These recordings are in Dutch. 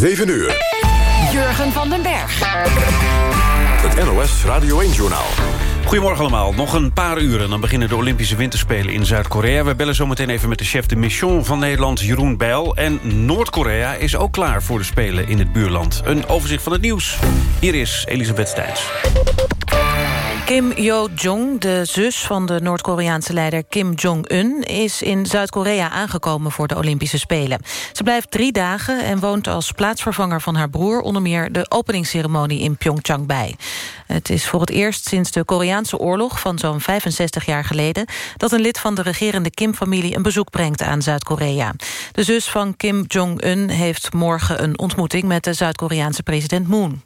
7 uur. Jurgen van den Berg. Het NOS Radio 1-journaal. Goedemorgen allemaal. Nog een paar uren, dan beginnen de Olympische Winterspelen in Zuid-Korea. We bellen zometeen even met de chef de mission van Nederland, Jeroen Bijl. En Noord-Korea is ook klaar voor de Spelen in het buurland. Een overzicht van het nieuws. Hier is Elisabeth Stijns. Kim Yo-jong, de zus van de Noord-Koreaanse leider Kim Jong-un... is in Zuid-Korea aangekomen voor de Olympische Spelen. Ze blijft drie dagen en woont als plaatsvervanger van haar broer... onder meer de openingsceremonie in Pyeongchang bij. Het is voor het eerst sinds de Koreaanse oorlog van zo'n 65 jaar geleden... dat een lid van de regerende Kim-familie een bezoek brengt aan Zuid-Korea. De zus van Kim Jong-un heeft morgen een ontmoeting... met de Zuid-Koreaanse president Moon.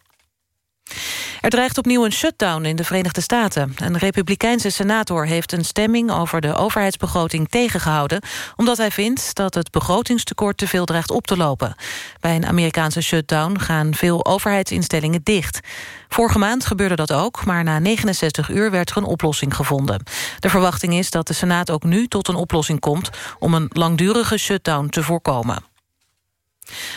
Er dreigt opnieuw een shutdown in de Verenigde Staten. Een republikeinse senator heeft een stemming over de overheidsbegroting tegengehouden... omdat hij vindt dat het begrotingstekort te veel dreigt op te lopen. Bij een Amerikaanse shutdown gaan veel overheidsinstellingen dicht. Vorige maand gebeurde dat ook, maar na 69 uur werd er een oplossing gevonden. De verwachting is dat de Senaat ook nu tot een oplossing komt... om een langdurige shutdown te voorkomen.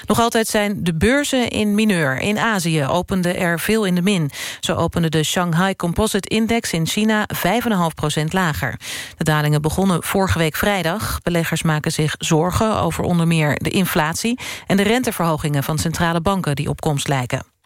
Nog altijd zijn de beurzen in mineur. In Azië opende er veel in de min. Zo opende de Shanghai Composite Index in China 5,5% lager. De dalingen begonnen vorige week vrijdag. Beleggers maken zich zorgen over onder meer de inflatie... en de renteverhogingen van centrale banken die op komst lijken.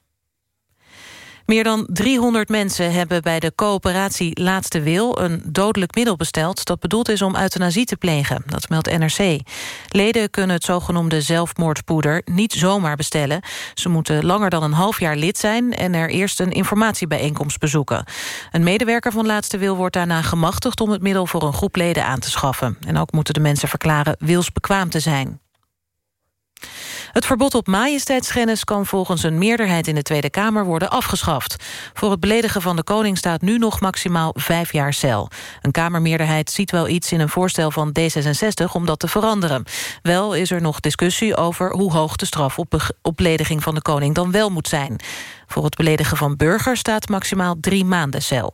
Meer dan 300 mensen hebben bij de coöperatie Laatste Wil... een dodelijk middel besteld dat bedoeld is om euthanasie te plegen. Dat meldt NRC. Leden kunnen het zogenoemde zelfmoordpoeder niet zomaar bestellen. Ze moeten langer dan een half jaar lid zijn... en er eerst een informatiebijeenkomst bezoeken. Een medewerker van Laatste Wil wordt daarna gemachtigd... om het middel voor een groep leden aan te schaffen. En ook moeten de mensen verklaren wilsbekwaam te zijn. Het verbod op majesteitsschennis kan volgens een meerderheid in de Tweede Kamer worden afgeschaft. Voor het beledigen van de koning staat nu nog maximaal vijf jaar cel. Een Kamermeerderheid ziet wel iets in een voorstel van D66 om dat te veranderen. Wel is er nog discussie over hoe hoog de straf op, belediging van de koning dan wel moet zijn. Voor het beledigen van burgers staat maximaal drie maanden cel.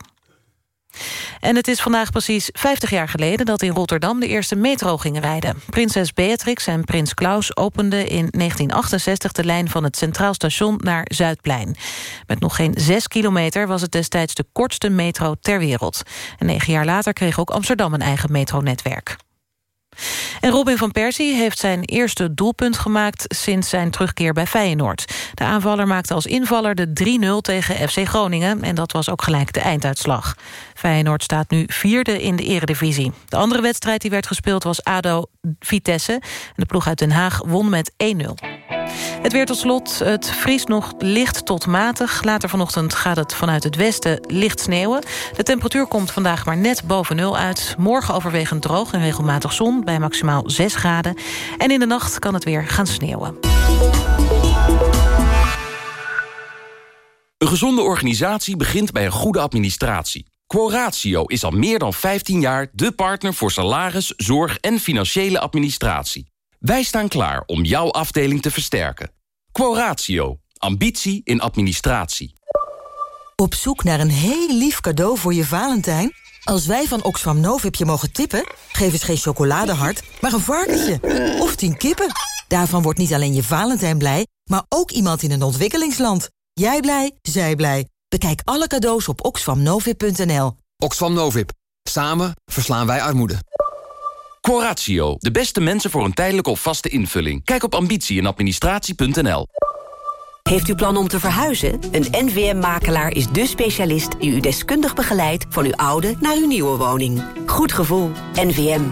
En het is vandaag precies 50 jaar geleden dat in Rotterdam de eerste metro ging rijden. Prinses Beatrix en prins Klaus openden in 1968 de lijn van het Centraal Station naar Zuidplein. Met nog geen 6 kilometer was het destijds de kortste metro ter wereld. En negen jaar later kreeg ook Amsterdam een eigen metronetwerk. En Robin van Persie heeft zijn eerste doelpunt gemaakt... sinds zijn terugkeer bij Feyenoord. De aanvaller maakte als invaller de 3-0 tegen FC Groningen... en dat was ook gelijk de einduitslag. Feyenoord staat nu vierde in de eredivisie. De andere wedstrijd die werd gespeeld was ADO-Vitesse. De ploeg uit Den Haag won met 1-0. Het weer tot slot. Het vriest nog licht tot matig. Later vanochtend gaat het vanuit het westen licht sneeuwen. De temperatuur komt vandaag maar net boven nul uit. Morgen overwegend droog en regelmatig zon bij maximaal 6 graden. En in de nacht kan het weer gaan sneeuwen. Een gezonde organisatie begint bij een goede administratie. Quoratio is al meer dan 15 jaar de partner voor salaris, zorg en financiële administratie. Wij staan klaar om jouw afdeling te versterken. Quoratio. Ambitie in administratie. Op zoek naar een heel lief cadeau voor je Valentijn? Als wij van Oxfam Novib je mogen tippen... geef eens geen chocoladehart, maar een varkentje. Of tien kippen. Daarvan wordt niet alleen je Valentijn blij... maar ook iemand in een ontwikkelingsland. Jij blij, zij blij. Bekijk alle cadeaus op oxfamnovib.nl. Oxfam Novib. Samen verslaan wij armoede. Coratio, de beste mensen voor een tijdelijke of vaste invulling. Kijk op ambitie en administratie.nl. Heeft u plan om te verhuizen? Een NVM-makelaar is de specialist die u deskundig begeleidt... van uw oude naar uw nieuwe woning. Goed gevoel. NVM.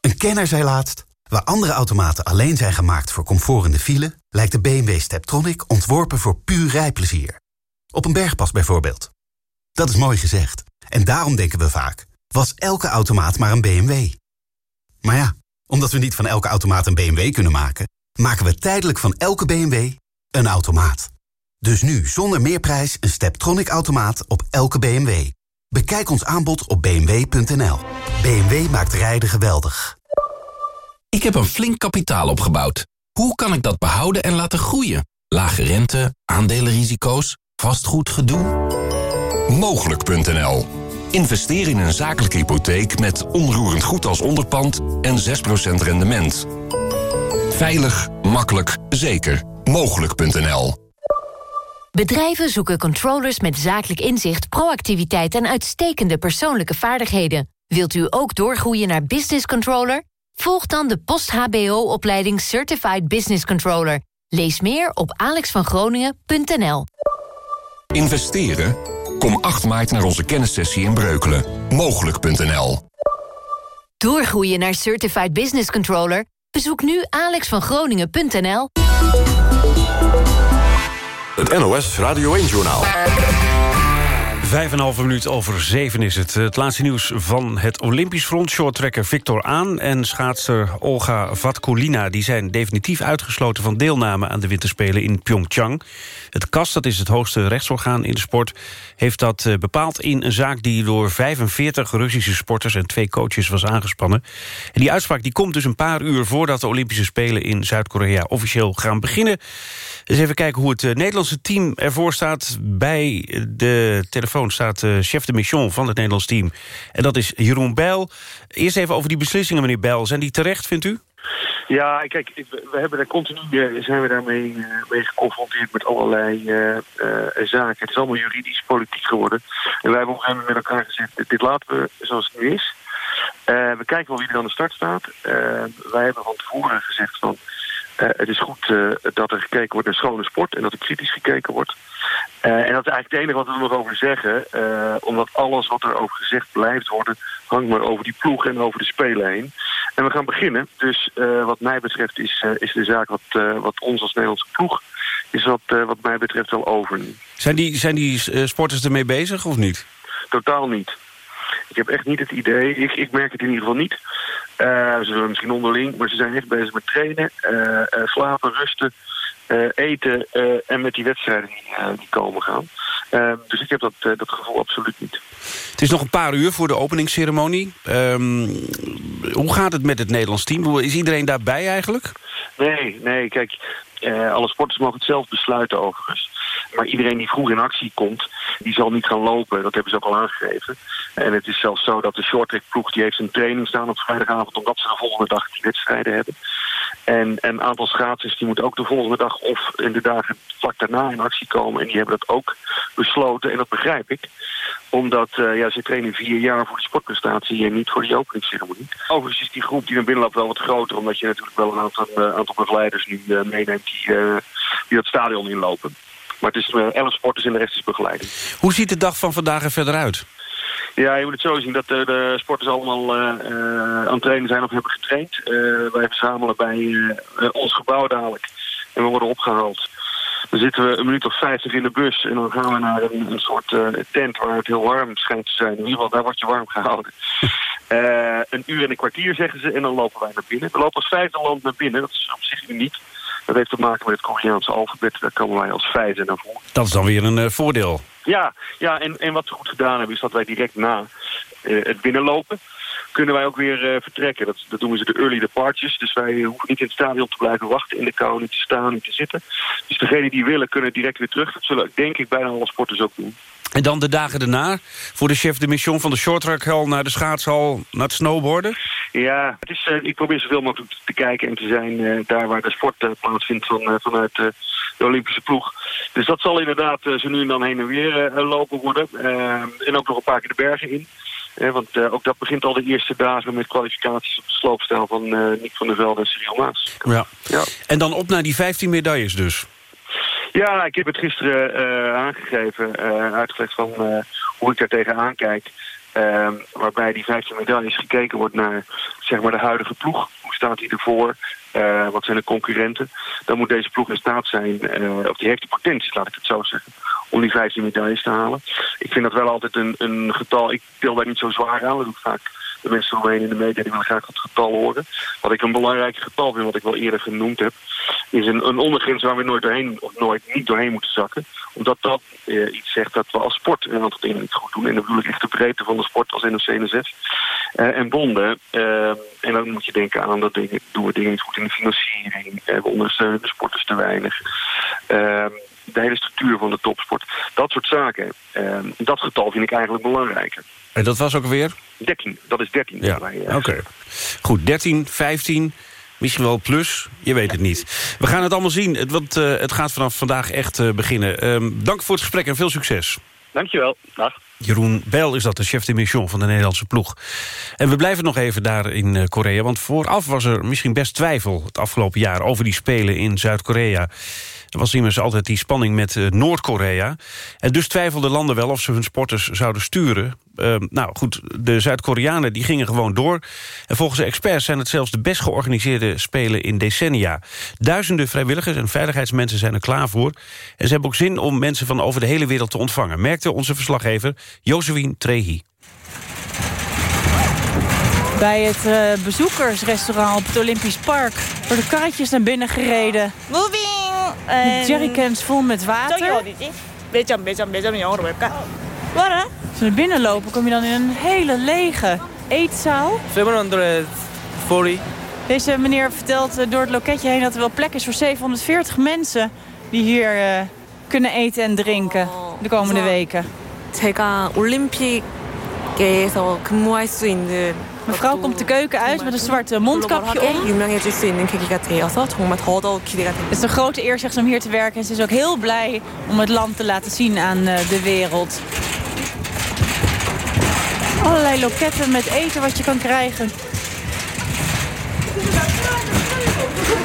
Een kenner zei laatst... waar andere automaten alleen zijn gemaakt voor comfort in de file... lijkt de BMW Steptronic ontworpen voor puur rijplezier. Op een bergpas bijvoorbeeld. Dat is mooi gezegd. En daarom denken we vaak was elke automaat maar een BMW. Maar ja, omdat we niet van elke automaat een BMW kunnen maken... maken we tijdelijk van elke BMW een automaat. Dus nu zonder meerprijs een Steptronic-automaat op elke BMW. Bekijk ons aanbod op bmw.nl. BMW maakt rijden geweldig. Ik heb een flink kapitaal opgebouwd. Hoe kan ik dat behouden en laten groeien? Lage rente, aandelenrisico's, vastgoedgedoe? Mogelijk.nl Investeer in een zakelijke hypotheek met onroerend goed als onderpand en 6% rendement. Veilig, makkelijk, zeker. Mogelijk.nl Bedrijven zoeken controllers met zakelijk inzicht, proactiviteit en uitstekende persoonlijke vaardigheden. Wilt u ook doorgroeien naar business controller? Volg dan de post-HBO-opleiding Certified Business Controller. Lees meer op alexvangroningen.nl. Investeren? Kom 8 maart naar onze kennissessie in Breukelen. Mogelijk.nl Doorgroeien naar Certified Business Controller? Bezoek nu alexvangroningen.nl. Het NOS Radio 1-journaal. Vijf en een halve minuut over zeven is het. Het laatste nieuws van het Olympisch front. Shorttrekker Victor Aan en schaatser Olga Vatkulina... die zijn definitief uitgesloten van deelname aan de winterspelen in Pyeongchang. Het KAS, dat is het hoogste rechtsorgaan in de sport... heeft dat eh, bepaald in een zaak die door 45 Russische sporters... en twee coaches was aangespannen. En die uitspraak die komt dus een paar uur voordat de Olympische Spelen... in Zuid-Korea officieel gaan beginnen. Dus even kijken hoe het eh, Nederlandse team ervoor staat. Bij de telefoon staat uh, chef de mission van het Nederlands team. En dat is Jeroen Bijl. Eerst even over die beslissingen, meneer Bijl. Zijn die terecht, vindt u? Ja, kijk, we hebben daar continu uh, zijn we daarmee uh, mee geconfronteerd met allerlei zaken. Het is allemaal juridisch, politiek geworden. En wij hebben op een gegeven moment met elkaar gezegd, dit laten we zoals het nu is. we kijken wel wie er aan de start staat. wij hebben van tevoren gezegd van... Het is goed dat er gekeken wordt naar schone sport en dat er kritisch gekeken wordt. Uh, en dat is eigenlijk het enige wat we er nog over zeggen. omdat alles wat er over gezegd blijft worden... hangt maar over die ploeg en over de spelen heen. En we gaan beginnen. Dus wat mij betreft is, is de zaak wat, wat ons als Nederlandse ploeg... is wat, wat mij betreft wel over. Zijn die, zijn die sporters ermee bezig of niet? Totaal niet. Ik heb echt niet het idee, ik, ik merk het in ieder geval niet. Uh, ze zullen misschien onderling, maar ze zijn echt bezig met trainen, uh, uh, slapen, rusten, eten en met die wedstrijden die, die komen gaan. dus ik heb dat, dat gevoel absoluut niet. Het is nog een paar uur voor de openingsceremonie. Um, hoe gaat het met het Nederlands team? Is iedereen daarbij eigenlijk? Nee, nee, kijk, alle sporters mogen het zelf besluiten overigens. Maar iedereen die vroeg in actie komt, die zal niet gaan lopen. Dat hebben ze ook al aangegeven. En het is zelfs zo dat de shorttrackploeg die heeft een training staan op vrijdagavond... omdat ze de volgende dag die wedstrijden hebben. En een aantal schaatsers die moeten ook de volgende dag of in de dagen vlak daarna in actie komen. En die hebben dat ook besloten en dat begrijp ik. Omdat uh, ja, ze trainen vier jaar voor de sportprestatie en niet voor die openingsceremonie. Overigens is die groep die naar binnen loopt wel wat groter. Omdat je natuurlijk wel een aantal, uh, aantal begeleiders nu uh, meeneemt die, die dat stadion inlopen. Maar het is elf sporters en de rest is begeleiding. Hoe ziet de dag van vandaag er verder uit? Ja, je moet het zo zien dat de, de sporters allemaal uh, aan het trainen zijn of hebben getraind. Wij verzamelen bij ons gebouw dadelijk. En we worden opgehaald. Dan zitten we een minuut of vijftig in de bus en dan gaan we naar een, een soort tent waar het heel warm schijnt te zijn. In ieder geval, daar word je warm gehouden. een uur en een kwartier zeggen ze en dan lopen wij naar binnen. We lopen als vijfde land naar binnen, dat is op zich uniek. Dat heeft te maken met het Koreaanse alfabet. Daar komen wij als vijfde naar voren. Dat is dan weer een voordeel. Ja, ja en, en wat we goed gedaan hebben is dat wij direct na uh, het binnenlopen kunnen wij ook weer uh, vertrekken. Dat, dat noemen ze de early departures. Dus wij hoeven niet in het stadion te blijven wachten in de kou, niet te staan, niet te zitten. Dus degenen die willen kunnen direct weer terug. Dat zullen denk ik bijna alle sporters ook doen. En dan de dagen daarna voor de chef de mission van de shortrackhal... naar de schaatshal, naar het snowboarden? Ja, het is, uh, ik probeer zoveel mogelijk te kijken en te zijn... Uh, daar waar de sport uh, plaatsvindt van, vanuit de Olympische ploeg. Dus dat zal inderdaad zo nu en dan heen en weer lopen worden. en ook nog een paar keer de bergen in. want ook dat begint al de eerste dagen met kwalificaties op de sloopstijl van Nick van der Velde en Cyril Maas. Ja. ja. En dan op naar die 15 medailles dus? Ja, ik heb het gisteren uh, aangegeven, uh, uitgelegd van uh, hoe ik daar tegenaan kijk. Ehm, waarbij die 15 medailles gekeken wordt naar zeg maar, de huidige ploeg. Hoe staat hij ervoor? wat zijn de concurrenten? Dan moet deze ploeg in staat zijn, of die heeft de potentie, laat ik het zo zeggen, om die 15 medailles te halen. Ik vind dat wel altijd een, een getal, ik deel daar niet zo zwaar aan, dat doe ik vaak de mensen omheen in de media die willen graag het getal horen. Wat ik een belangrijk getal vind, wat ik wel eerder genoemd heb, is een, een ondergrens waar we nooit doorheen of nooit niet doorheen moeten zakken. Omdat dat eh, iets zegt dat we als sport een aantal dingen niet goed doen. En dan bedoel ik echt de breedte van de sport als NOC-NSF. Uh, en bonden. Uh, en dan moet je denken aan dat dingen, doen we dingen niet goed in de financiering. Uh, we ondersteunen de sporters te weinig. Ehm, de hele structuur van de topsport. Dat soort zaken. Ehm, dat getal vind ik eigenlijk belangrijker. En dat was ook weer? 13, dat is 13. Ja, oké. Okay. Goed, 13, 15. Misschien wel plus, je weet het niet. We gaan het allemaal zien, het, want uh, het gaat vanaf vandaag echt uh, beginnen. Um, dank voor het gesprek en veel succes. Dankjewel, dag. Jeroen Bijl is dat, de chef de mission van de Nederlandse ploeg. En we blijven nog even daar in uh, Korea... want vooraf was er misschien best twijfel het afgelopen jaar... over die Spelen in Zuid-Korea. Er was immers altijd die spanning met uh, Noord-Korea. En dus twijfelden landen wel of ze hun sporters zouden sturen. Uh, nou goed, de Zuid-Koreanen die gingen gewoon door. En volgens de experts zijn het zelfs de best georganiseerde Spelen in decennia. Duizenden vrijwilligers en veiligheidsmensen zijn er klaar voor. En ze hebben ook zin om mensen van over de hele wereld te ontvangen... merkte onze verslaggever Josephine Trehi. Bij het uh, bezoekersrestaurant op het Olympisch Park worden karretjes naar binnen gereden. Moving! Met jerrycans vol met water. Waar hè? Als we naar binnen lopen kom je dan in een hele lege eetzaal. 740. Deze meneer vertelt door het loketje heen dat er wel plek is voor 740 mensen... die hier uh, kunnen eten en drinken de komende weken. 제가 올림픽에서 근무할 수 있는 Mevrouw komt de keuken uit met een zwarte eh, mondkapje om. Het is een grote eer zegt ze om hier te werken. En ze is ook heel blij om het land te laten zien aan eh, de wereld. Allerlei loketten met eten wat je kan krijgen.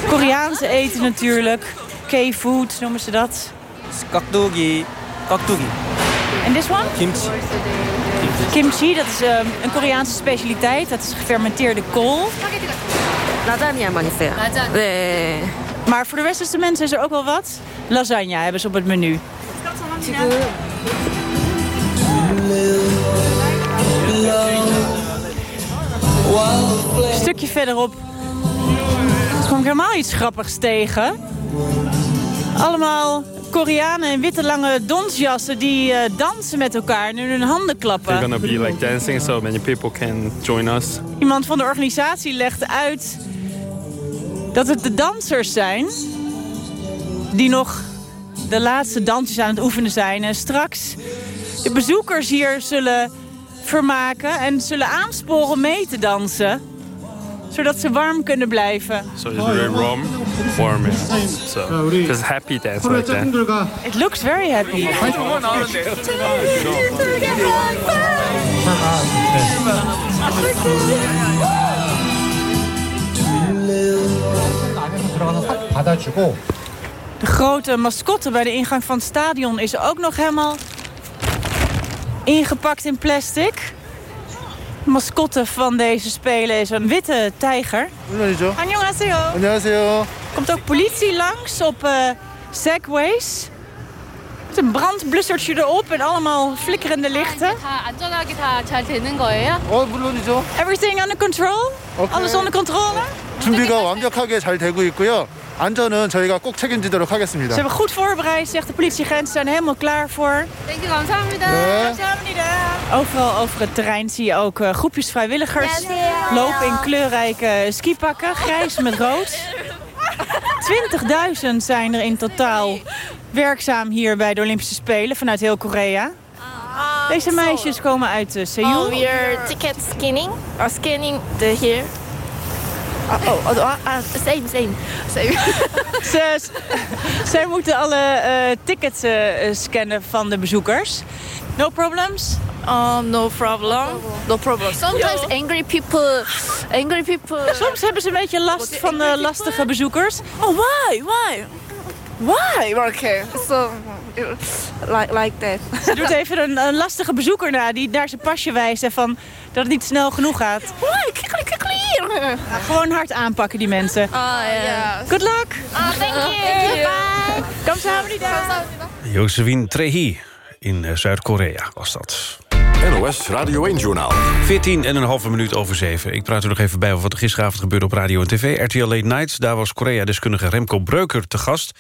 Koreaanse eten natuurlijk. K-food noemen ze dat. Kakdoogie. Kakdogi. En this one? Kimchi. Kimchi, dat is ehm, een Koreaanse specialiteit. Dat is gefermenteerde kool. Lasagne manifest. Nee. Maar voor de westerse mensen is er ook wel wat. Lasagne hebben ze op het menu. Een stukje verderop kwam ik helemaal iets grappigs tegen. Allemaal Koreanen in witte lange donsjassen die uh, dansen met elkaar en hun handen klappen. They're gonna be like dancing so many people can join us. Iemand van de organisatie legde uit dat het de dansers zijn die nog de laatste dansjes aan het oefenen zijn. En straks de bezoekers hier zullen vermaken en zullen aansporen mee te dansen zodat ze warm kunnen blijven. So it's very warm, warm. So just happy dance like that. It looks very happy. De grote mascotte bij de ingang van het stadion is ook nog helemaal ingepakt in plastic mascotte van deze Spelen is een witte tijger. Annyeonghaseyo. Annyeonghaseyo. Komt ook politie langs op uh, segways. Met een brandblussertje erop en allemaal flikkerende lichten. Everything under control? Alles onder controle? 준비가 완벽하게 잘 되고 있고요. 안전은 저희가 꼭 책임지도록 하겠습니다. Ze hebben goed voorbereid, zegt de politieagent. Ze zijn er helemaal klaar voor. Thank you, 감사합니다. Overal over het terrein zie je ook uh, groepjes vrijwilligers lopen in kleurrijke skipakken, grijs met rood. 20.000 zijn er in totaal werkzaam hier bij de Olympische Spelen vanuit heel Korea. Deze meisjes komen uit uh, Seoul. Oh, we are ticket scanning or scanning the here. Oh, oh, oh, ah, same, same. same. ze, zij moeten alle uh, tickets uh, scannen van de bezoekers. No problems? Uh, no problem. No problem. Sometimes angry people, angry people. Soms hebben ze een beetje last van de lastige bezoekers. Oh, why? Why? Why? Okay. So, like, like that. Ze doet even een, een lastige bezoeker na die naar zijn pasje wijst en van dat het niet snel genoeg gaat. Why? Clear. Ja, gewoon hard aanpakken die mensen. Ah, ja. Good luck. Ah, thank you. Bye. Kamsahamnida. Josephine Trehi in Zuid-Korea was dat. NOS Radio 1-journaal. 14 en een halve minuut over 7. Ik praat er nog even bij over wat er gisteravond gebeurde op radio en tv. RTL Late Nights, daar was Korea-deskundige Remco Breuker te gast.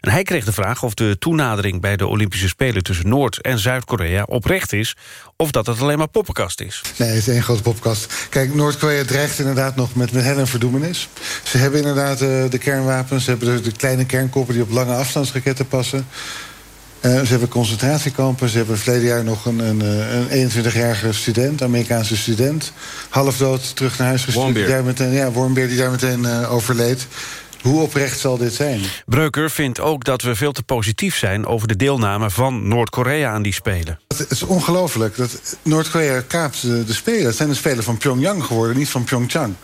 En hij kreeg de vraag of de toenadering bij de Olympische Spelen... tussen Noord- en Zuid-Korea oprecht is... of dat het alleen maar poppenkast is. Nee, het is één grote poppenkast. Kijk, Noord-Korea dreigt inderdaad nog met, met hel en verdoemenis. Ze hebben inderdaad uh, de kernwapens, ze hebben de, de kleine kernkoppen... die op lange afstandsraketten passen... Uh, ze hebben concentratiekampen. Ze hebben verleden jaar nog een, een, een 21-jarige student, Amerikaanse student... half dood terug naar huis gestuurd. Wormbeer. Die daar meteen, ja, Wormbeer die daar meteen uh, overleed. Hoe oprecht zal dit zijn? Breuker vindt ook dat we veel te positief zijn... over de deelname van Noord-Korea aan die Spelen. Het is ongelooflijk dat Noord-Korea kaapt de, de Spelen. Het zijn de Spelen van Pyongyang geworden, niet van Pyeongchang.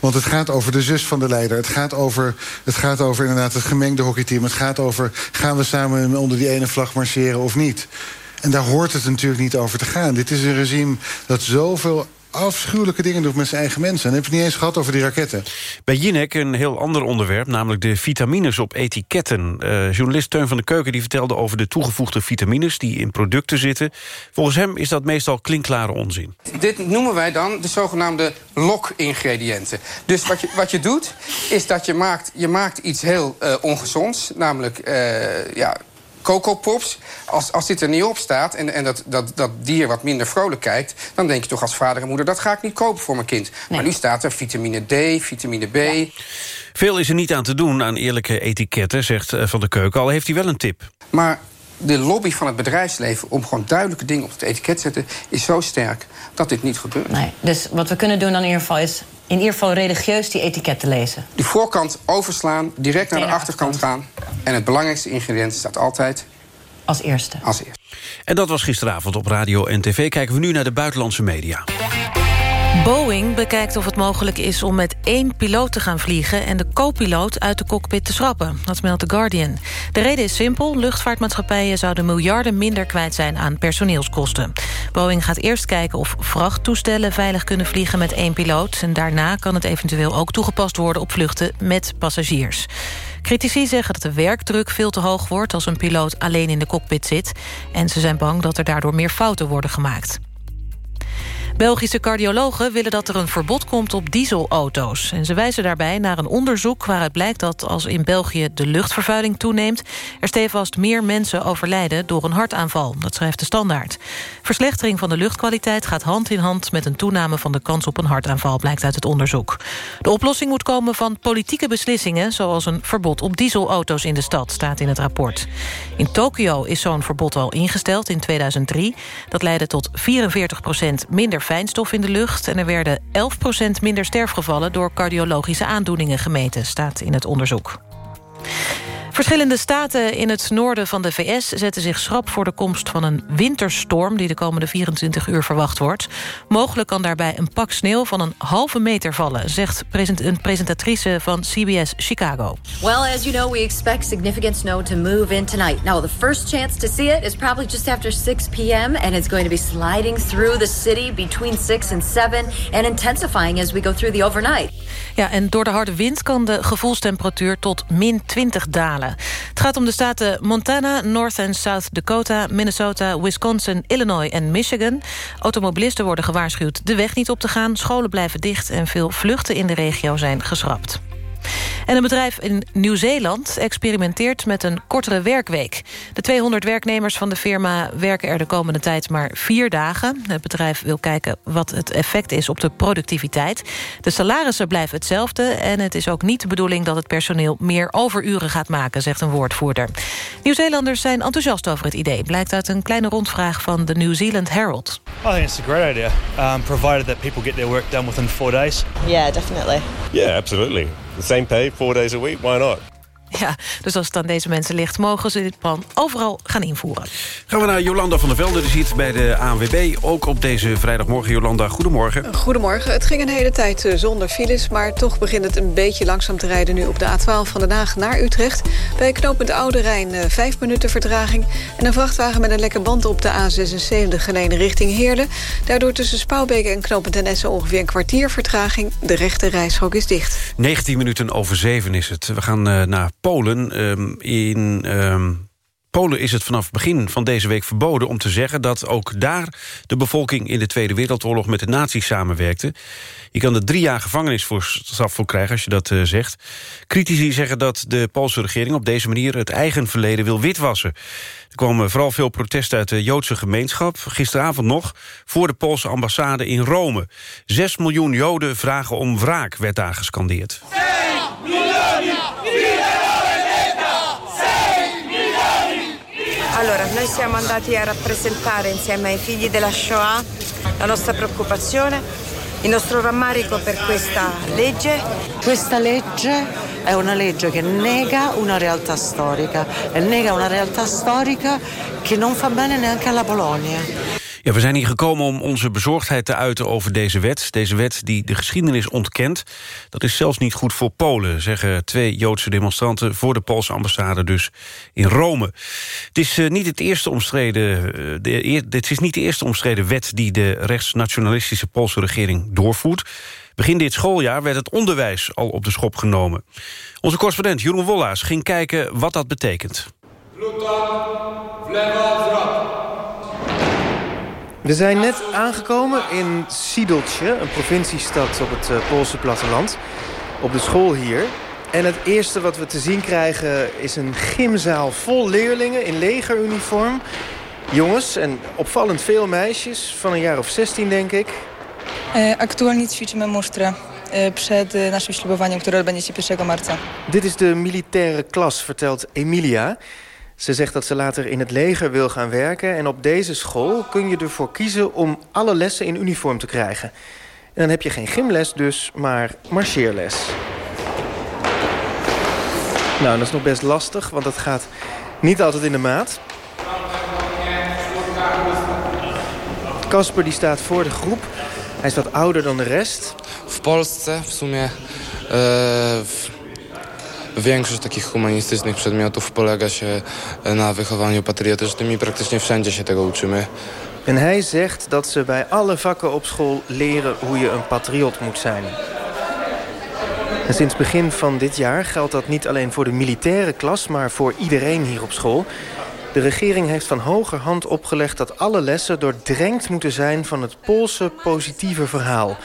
Want het gaat over de zus van de leider. Het gaat over, het gaat over inderdaad het gemengde hockeyteam. Het gaat over, gaan we samen onder die ene vlag marcheren of niet? En daar hoort het natuurlijk niet over te gaan. Dit is een regime dat zoveel afschuwelijke dingen doet met zijn eigen mensen. En heb je het niet eens gehad over die raketten. Bij Jinek een heel ander onderwerp, namelijk de vitamines op etiketten. Uh, journalist Teun van de Keuken die vertelde over de toegevoegde vitamines... die in producten zitten. Volgens hem is dat meestal klinkklare onzin. Dit noemen wij dan de zogenaamde lok-ingrediënten. Dus wat je, wat je doet, is dat je maakt, je maakt iets heel uh, ongezonds. Namelijk, uh, ja Coco Pops. Als, als dit er niet op staat en, en dat, dat, dat dier wat minder vrolijk kijkt... dan denk je toch als vader en moeder, dat ga ik niet kopen voor mijn kind. Nee. Maar nu staat er vitamine D, vitamine B... Ja. Veel is er niet aan te doen aan eerlijke etiketten, zegt eh, Van de Keuken. Al heeft hij wel een tip. Maar de lobby van het bedrijfsleven om gewoon duidelijke dingen op het etiket te zetten... is zo sterk dat dit niet gebeurt. Nee, dus wat we kunnen doen dan in ieder geval is in ieder geval religieus die etiketten lezen. Die voorkant overslaan, direct naar de achterkant gaan. En het belangrijkste ingrediënt staat altijd... Als eerste. Als eerste. En dat was gisteravond op radio en tv. Kijken we nu naar de buitenlandse media. Boeing bekijkt of het mogelijk is om met één piloot te gaan vliegen... en de co-piloot uit de cockpit te schrappen. Dat meldt The Guardian. De reden is simpel. Luchtvaartmaatschappijen zouden miljarden minder kwijt zijn aan personeelskosten. Boeing gaat eerst kijken of vrachttoestellen veilig kunnen vliegen met één piloot... en daarna kan het eventueel ook toegepast worden op vluchten met passagiers. Critici zeggen dat de werkdruk veel te hoog wordt... als een piloot alleen in de cockpit zit. En ze zijn bang dat er daardoor meer fouten worden gemaakt. Belgische cardiologen willen dat er een verbod komt op dieselauto's. En ze wijzen daarbij naar een onderzoek waaruit blijkt dat als in België de luchtvervuiling toeneemt... er stevast meer mensen overlijden door een hartaanval. Dat schrijft de Standaard. Verslechtering van de luchtkwaliteit gaat hand in hand met een toename van de kans op een hartaanval, blijkt uit het onderzoek. De oplossing moet komen van politieke beslissingen, zoals een verbod op dieselauto's in de stad, staat in het rapport. In Tokio is zo'n verbod al ingesteld in 2003. Dat leidde tot 44% minder fijnstof in de lucht... en er werden 11% minder sterfgevallen door cardiologische aandoeningen gemeten... staat in het onderzoek. Verschillende staten in het noorden van de VS zetten zich schrap voor de komst van een winterstorm die de komende 24 uur verwacht wordt. Mogelijk kan daarbij een pak sneeuw van een halve meter vallen, zegt een presentatrice van CBS Chicago. Well, as you know, we expect significant snow to move in tonight. Now, the first chance to see it is probably just after 6 p.m. and it's going to be sliding through the city between 6 and 7 and intensifying as we go through the overnight. Ja, en door de harde wind kan de gevoelstemperatuur tot min 20 dalen. Het gaat om de staten Montana, North en South Dakota... Minnesota, Wisconsin, Illinois en Michigan. Automobilisten worden gewaarschuwd de weg niet op te gaan... scholen blijven dicht en veel vluchten in de regio zijn geschrapt. En een bedrijf in Nieuw-Zeeland experimenteert met een kortere werkweek. De 200 werknemers van de firma werken er de komende tijd maar vier dagen. Het bedrijf wil kijken wat het effect is op de productiviteit. De salarissen blijven hetzelfde en het is ook niet de bedoeling dat het personeel meer overuren gaat maken, zegt een woordvoerder. Nieuw-Zeelanders zijn enthousiast over het idee, blijkt uit een kleine rondvraag van de New Zealand Herald. I think it's a great idea, um, provided that people get their work done within four days. Yeah, definitely. Yeah, absolutely. The same pay, four days a week, why not? Ja, dus als het aan deze mensen ligt... mogen ze dit plan overal gaan invoeren. Gaan we naar Jolanda van der Velde, die zit bij de ANWB. Ook op deze vrijdagmorgen. Jolanda, goedemorgen. Goedemorgen. Het ging een hele tijd eh, zonder files... maar toch begint het een beetje langzaam te rijden nu op de A12 van Den Haag naar Utrecht. Bij knooppunt Oude Rijn uh, vijf minuten vertraging... en een vrachtwagen met een lekke band op de A76 geleden richting Heerlen. Daardoor tussen Spouwbeek en knooppunt Essen ongeveer een kwartier vertraging. De rechte reishok is dicht. 19 minuten over 7 is het. We gaan uh, naar Polen. Um, in um, Polen is het vanaf begin van deze week verboden om te zeggen... dat ook daar de bevolking in de Tweede Wereldoorlog met de nazi's samenwerkte. Je kan er drie jaar gevangenisstraf voor krijgen als je dat uh, zegt. Critici zeggen dat de Poolse regering op deze manier... het eigen verleden wil witwassen. Er kwamen vooral veel protesten uit de Joodse gemeenschap. Gisteravond nog voor de Poolse ambassade in Rome. Zes miljoen Joden vragen om wraak, werd daar gescandeerd. Allora, siamo andati a rappresentare insieme ai figli della Shoah la nostra preoccupazione, il nostro rammarico per questa legge. Questa legge è una legge che nega una realtà storica e nega una realtà storica che non fa bene neanche alla Polonia. Ja, we zijn hier gekomen om onze bezorgdheid te uiten over deze wet. Deze wet die de geschiedenis ontkent. Dat is zelfs niet goed voor Polen, zeggen twee Joodse demonstranten... voor de Poolse ambassade dus in Rome. Het is, uh, niet het eerste omstreden, uh, de, dit is niet de eerste omstreden wet... die de rechtsnationalistische Poolse regering doorvoert. Begin dit schooljaar werd het onderwijs al op de schop genomen. Onze correspondent Jeroen Wollaars ging kijken wat dat betekent. We zijn net aangekomen in Sideltje, een provinciestad op het uh, Poolse platteland. Op de school hier. En het eerste wat we te zien krijgen is een gymzaal vol leerlingen in legeruniform. Jongens en opvallend veel meisjes, van een jaar of 16 denk ik. Uh, aktualnie ćwiczymy musztrę uh, przed naszym ślubowaniem, które odbędzie się 1 marca. Dit is de militaire klas, vertelt Emilia. Ze zegt dat ze later in het leger wil gaan werken... en op deze school kun je ervoor kiezen om alle lessen in uniform te krijgen. En dan heb je geen gymles dus, maar marcheerles. Nou, dat is nog best lastig, want dat gaat niet altijd in de maat. Kasper die staat voor de groep. Hij is wat ouder dan de rest. W Polsce w sumie e, Większość takich humanistycznych przedmiotów polega się na wychowaniu patriotycznym i praktycznie wszędzie się tego uczymy. En hij zegt dat ze bij alle vakken op school leren hoe je een patriot moet zijn. En sinds begin van dit jaar geldt dat niet alleen voor de militaire klas... maar voor iedereen hier op school. De regering heeft van hoger hand opgelegd dat alle lessen doordrenkt moeten zijn... van het Poolse positieve verhaal.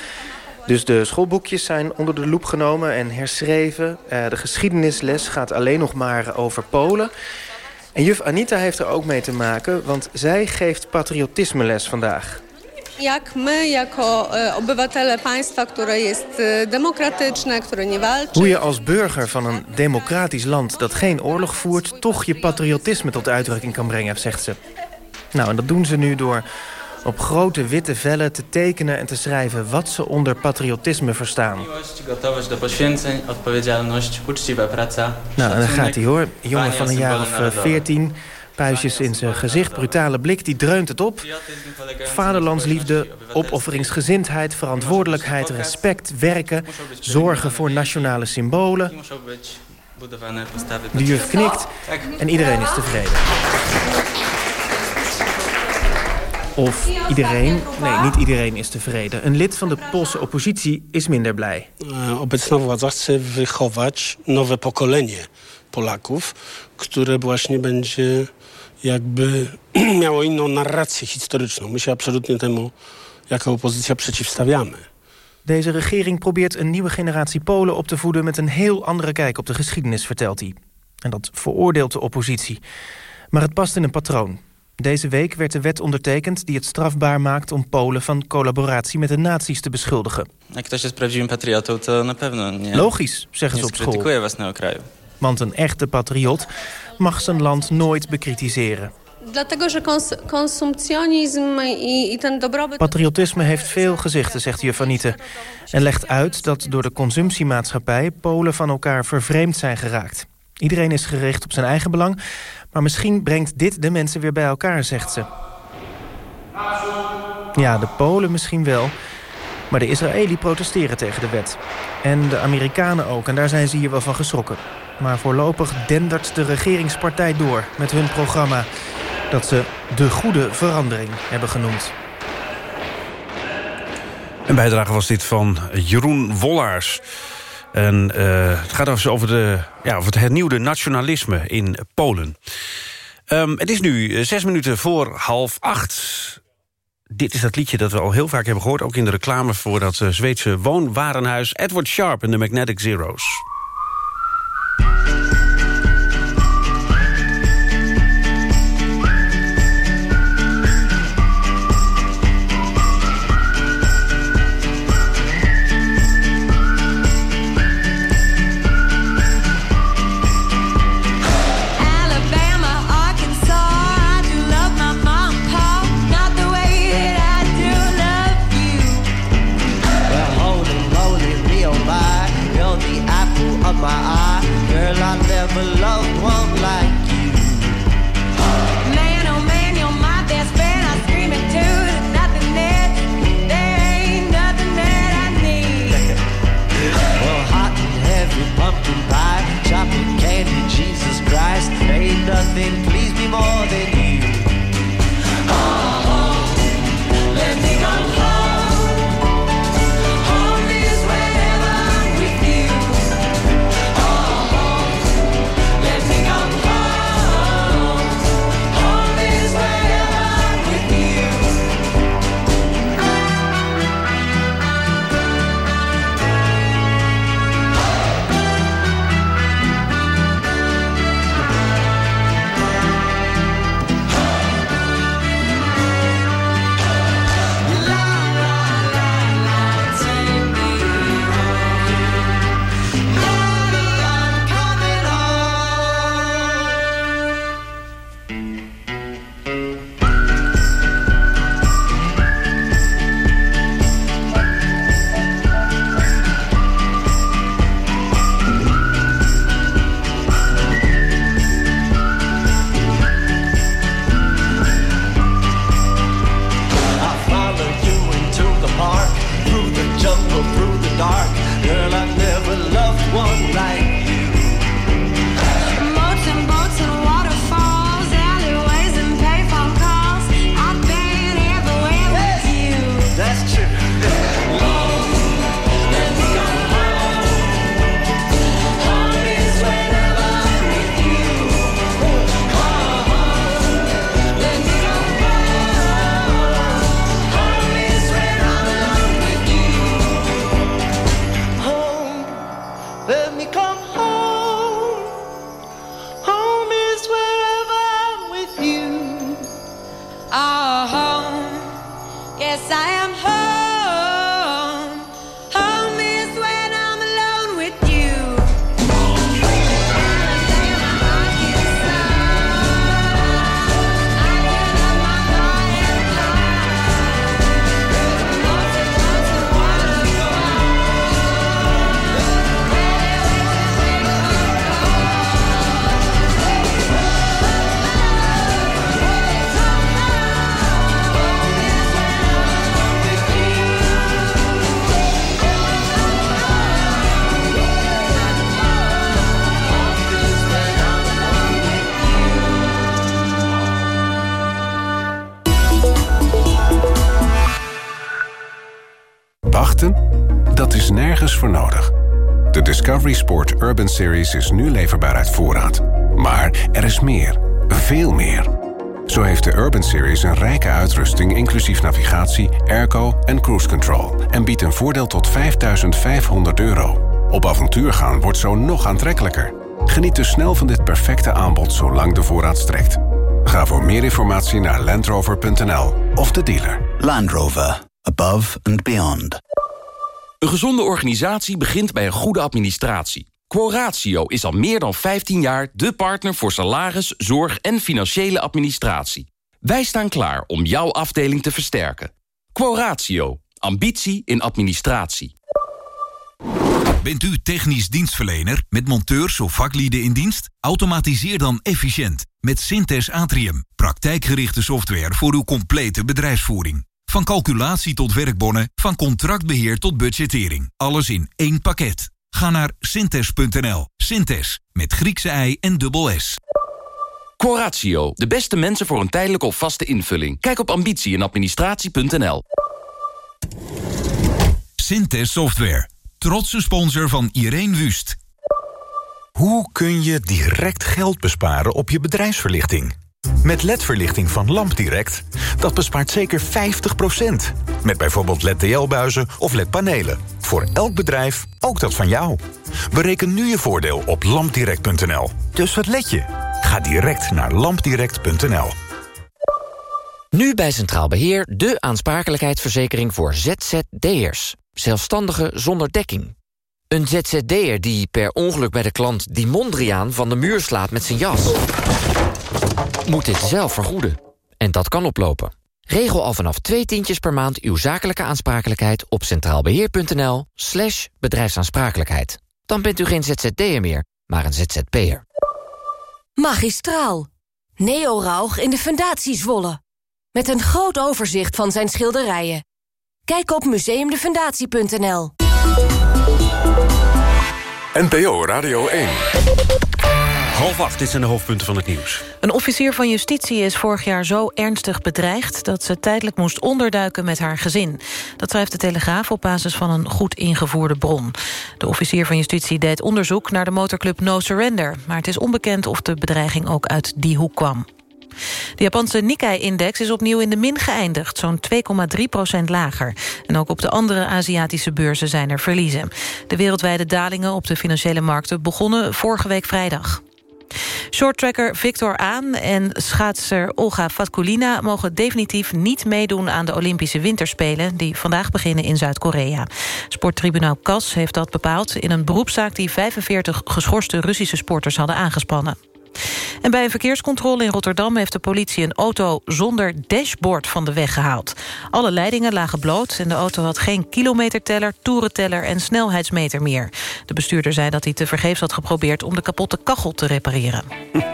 Dus de schoolboekjes zijn onder de loep genomen en herschreven. Uh, de geschiedenisles gaat alleen nog maar over Polen. En juf Anita heeft er ook mee te maken, want zij geeft patriotismeles vandaag. Jak my, jako obywatele państwa, które jest demokratyczne, które nie walczy... Hoe je als burger van een democratisch land dat geen oorlog voert... toch je patriotisme tot uitdrukking kan brengen, zegt ze. Nou, en dat doen ze nu door op grote witte vellen te tekenen en te schrijven wat ze onder patriotisme verstaan. Nou, en dan gaat hij hoor. Een jongen van een jaar of 14, puistjes in zijn gezicht, brutale blik, die dreunt het op. Vaderlandsliefde, opofferingsgezindheid, verantwoordelijkheid, respect, werken, zorgen voor nationale symbolen. De juf knikt en iedereen is tevreden. Of iedereen, nee, niet iedereen is tevreden. Een lid van de Poolse oppositie is minder blij. Obecna władza chce wychować nowe pokolenie Polaków, które właśnie będzie jakby miało inną narrację historyczną. My się absolutnie temu jako opozycja przeciwstawiamy. Deze regering probeert een nieuwe generatie Polen op te voeden... met een heel andere kijk op de geschiedenis, vertelt hij. En dat veroordeelt de oppositie. Maar het past in een patroon. Deze week werd de wet ondertekend die het strafbaar maakt om Polen van collaboratie met de nazi's te beschuldigen. Logisch, zeggen ze op school. Want een echte patriot mag zijn land nooit bekritiseren. Patriotisme heeft veel gezichten, zegt juf Anite. En legt uit dat door de consumptiemaatschappij Polen van elkaar vervreemd zijn geraakt. Iedereen is gericht op zijn eigen belang, maar misschien brengt dit de mensen weer bij elkaar, zegt ze. Ja, de Polen misschien wel. Maar de Israëli protesteren tegen de wet. En de Amerikanen ook, en daar zijn ze hier wel van geschrokken. Maar voorlopig dendert de regeringspartij door met hun programma... dat ze de goede verandering hebben genoemd. Een bijdrage was dit van Jeroen Wollaars. En uh, het gaat over, de, ja, over het hernieuwde nationalisme in Polen. Um, het is nu eh, zes minuten voor half acht. Dit is dat liedje dat we al heel vaak hebben gehoord... ook in de reclame voor dat uh, Zweedse woonwarenhuis... Edward Sharp en de Magnetic Zeros. Urban Series is nu leverbaar uit voorraad. Maar er is meer. Veel meer. Zo heeft de Urban Series een rijke uitrusting... inclusief navigatie, airco en cruise control... en biedt een voordeel tot 5500 euro. Op avontuur gaan wordt zo nog aantrekkelijker. Geniet dus snel van dit perfecte aanbod zolang de voorraad strekt. Ga voor meer informatie naar landrover.nl of de dealer. Land Rover. Above and beyond. Een gezonde organisatie begint bij een goede administratie. Quoratio is al meer dan 15 jaar de partner voor salaris, zorg en financiële administratie. Wij staan klaar om jouw afdeling te versterken. Quoratio. Ambitie in administratie. Bent u technisch dienstverlener met monteurs of vaklieden in dienst? Automatiseer dan efficiënt met Synthes Atrium. Praktijkgerichte software voor uw complete bedrijfsvoering. Van calculatie tot werkbonnen, van contractbeheer tot budgettering. Alles in één pakket. Ga naar synthes.nl. Synthes, met Griekse ei en dubbel S. Quoratio. De beste mensen voor een tijdelijke of vaste invulling. Kijk op ambitie en administratie.nl. Synthes Software. Trotse sponsor van Irene Wust. Hoe kun je direct geld besparen op je bedrijfsverlichting? Met LED-verlichting van LampDirect, dat bespaart zeker 50%. Met bijvoorbeeld LED-TL-buizen of LED-panelen. Voor elk bedrijf, ook dat van jou. Bereken nu je voordeel op lampdirect.nl. Dus wat let je? Ga direct naar lampdirect.nl. Nu bij Centraal Beheer de aansprakelijkheidsverzekering voor ZZD'ers. Zelfstandigen zonder dekking. Een ZZD'er die per ongeluk bij de klant die Mondriaan van de muur slaat met zijn jas. Moet dit zelf vergoeden. En dat kan oplopen. Regel al vanaf twee tientjes per maand uw zakelijke aansprakelijkheid op centraalbeheer.nl slash bedrijfsaansprakelijkheid. Dan bent u geen ZZD'er meer, maar een ZZP'er. Magistraal. Neo Rauch in de Fundatie Zwolle. Met een groot overzicht van zijn schilderijen. Kijk op museumdefundatie.nl. NPO Radio 1. Half acht, dit zijn de hoofdpunten van het nieuws. Een officier van justitie is vorig jaar zo ernstig bedreigd... dat ze tijdelijk moest onderduiken met haar gezin. Dat schrijft de Telegraaf op basis van een goed ingevoerde bron. De officier van justitie deed onderzoek naar de motorclub No Surrender... maar het is onbekend of de bedreiging ook uit die hoek kwam. De Japanse Nikkei-index is opnieuw in de min geëindigd, zo'n 2,3 procent lager. En ook op de andere Aziatische beurzen zijn er verliezen. De wereldwijde dalingen op de financiële markten begonnen vorige week vrijdag. Shorttracker Victor Aan en schaatser Olga Fatkulina... mogen definitief niet meedoen aan de Olympische Winterspelen... die vandaag beginnen in Zuid-Korea. Sporttribunaal KAS heeft dat bepaald... in een beroepszaak die 45 geschorste Russische sporters hadden aangespannen. En bij een verkeerscontrole in Rotterdam heeft de politie een auto zonder dashboard van de weg gehaald. Alle leidingen lagen bloot en de auto had geen kilometerteller, toerenteller en snelheidsmeter meer. De bestuurder zei dat hij tevergeefs had geprobeerd om de kapotte kachel te repareren.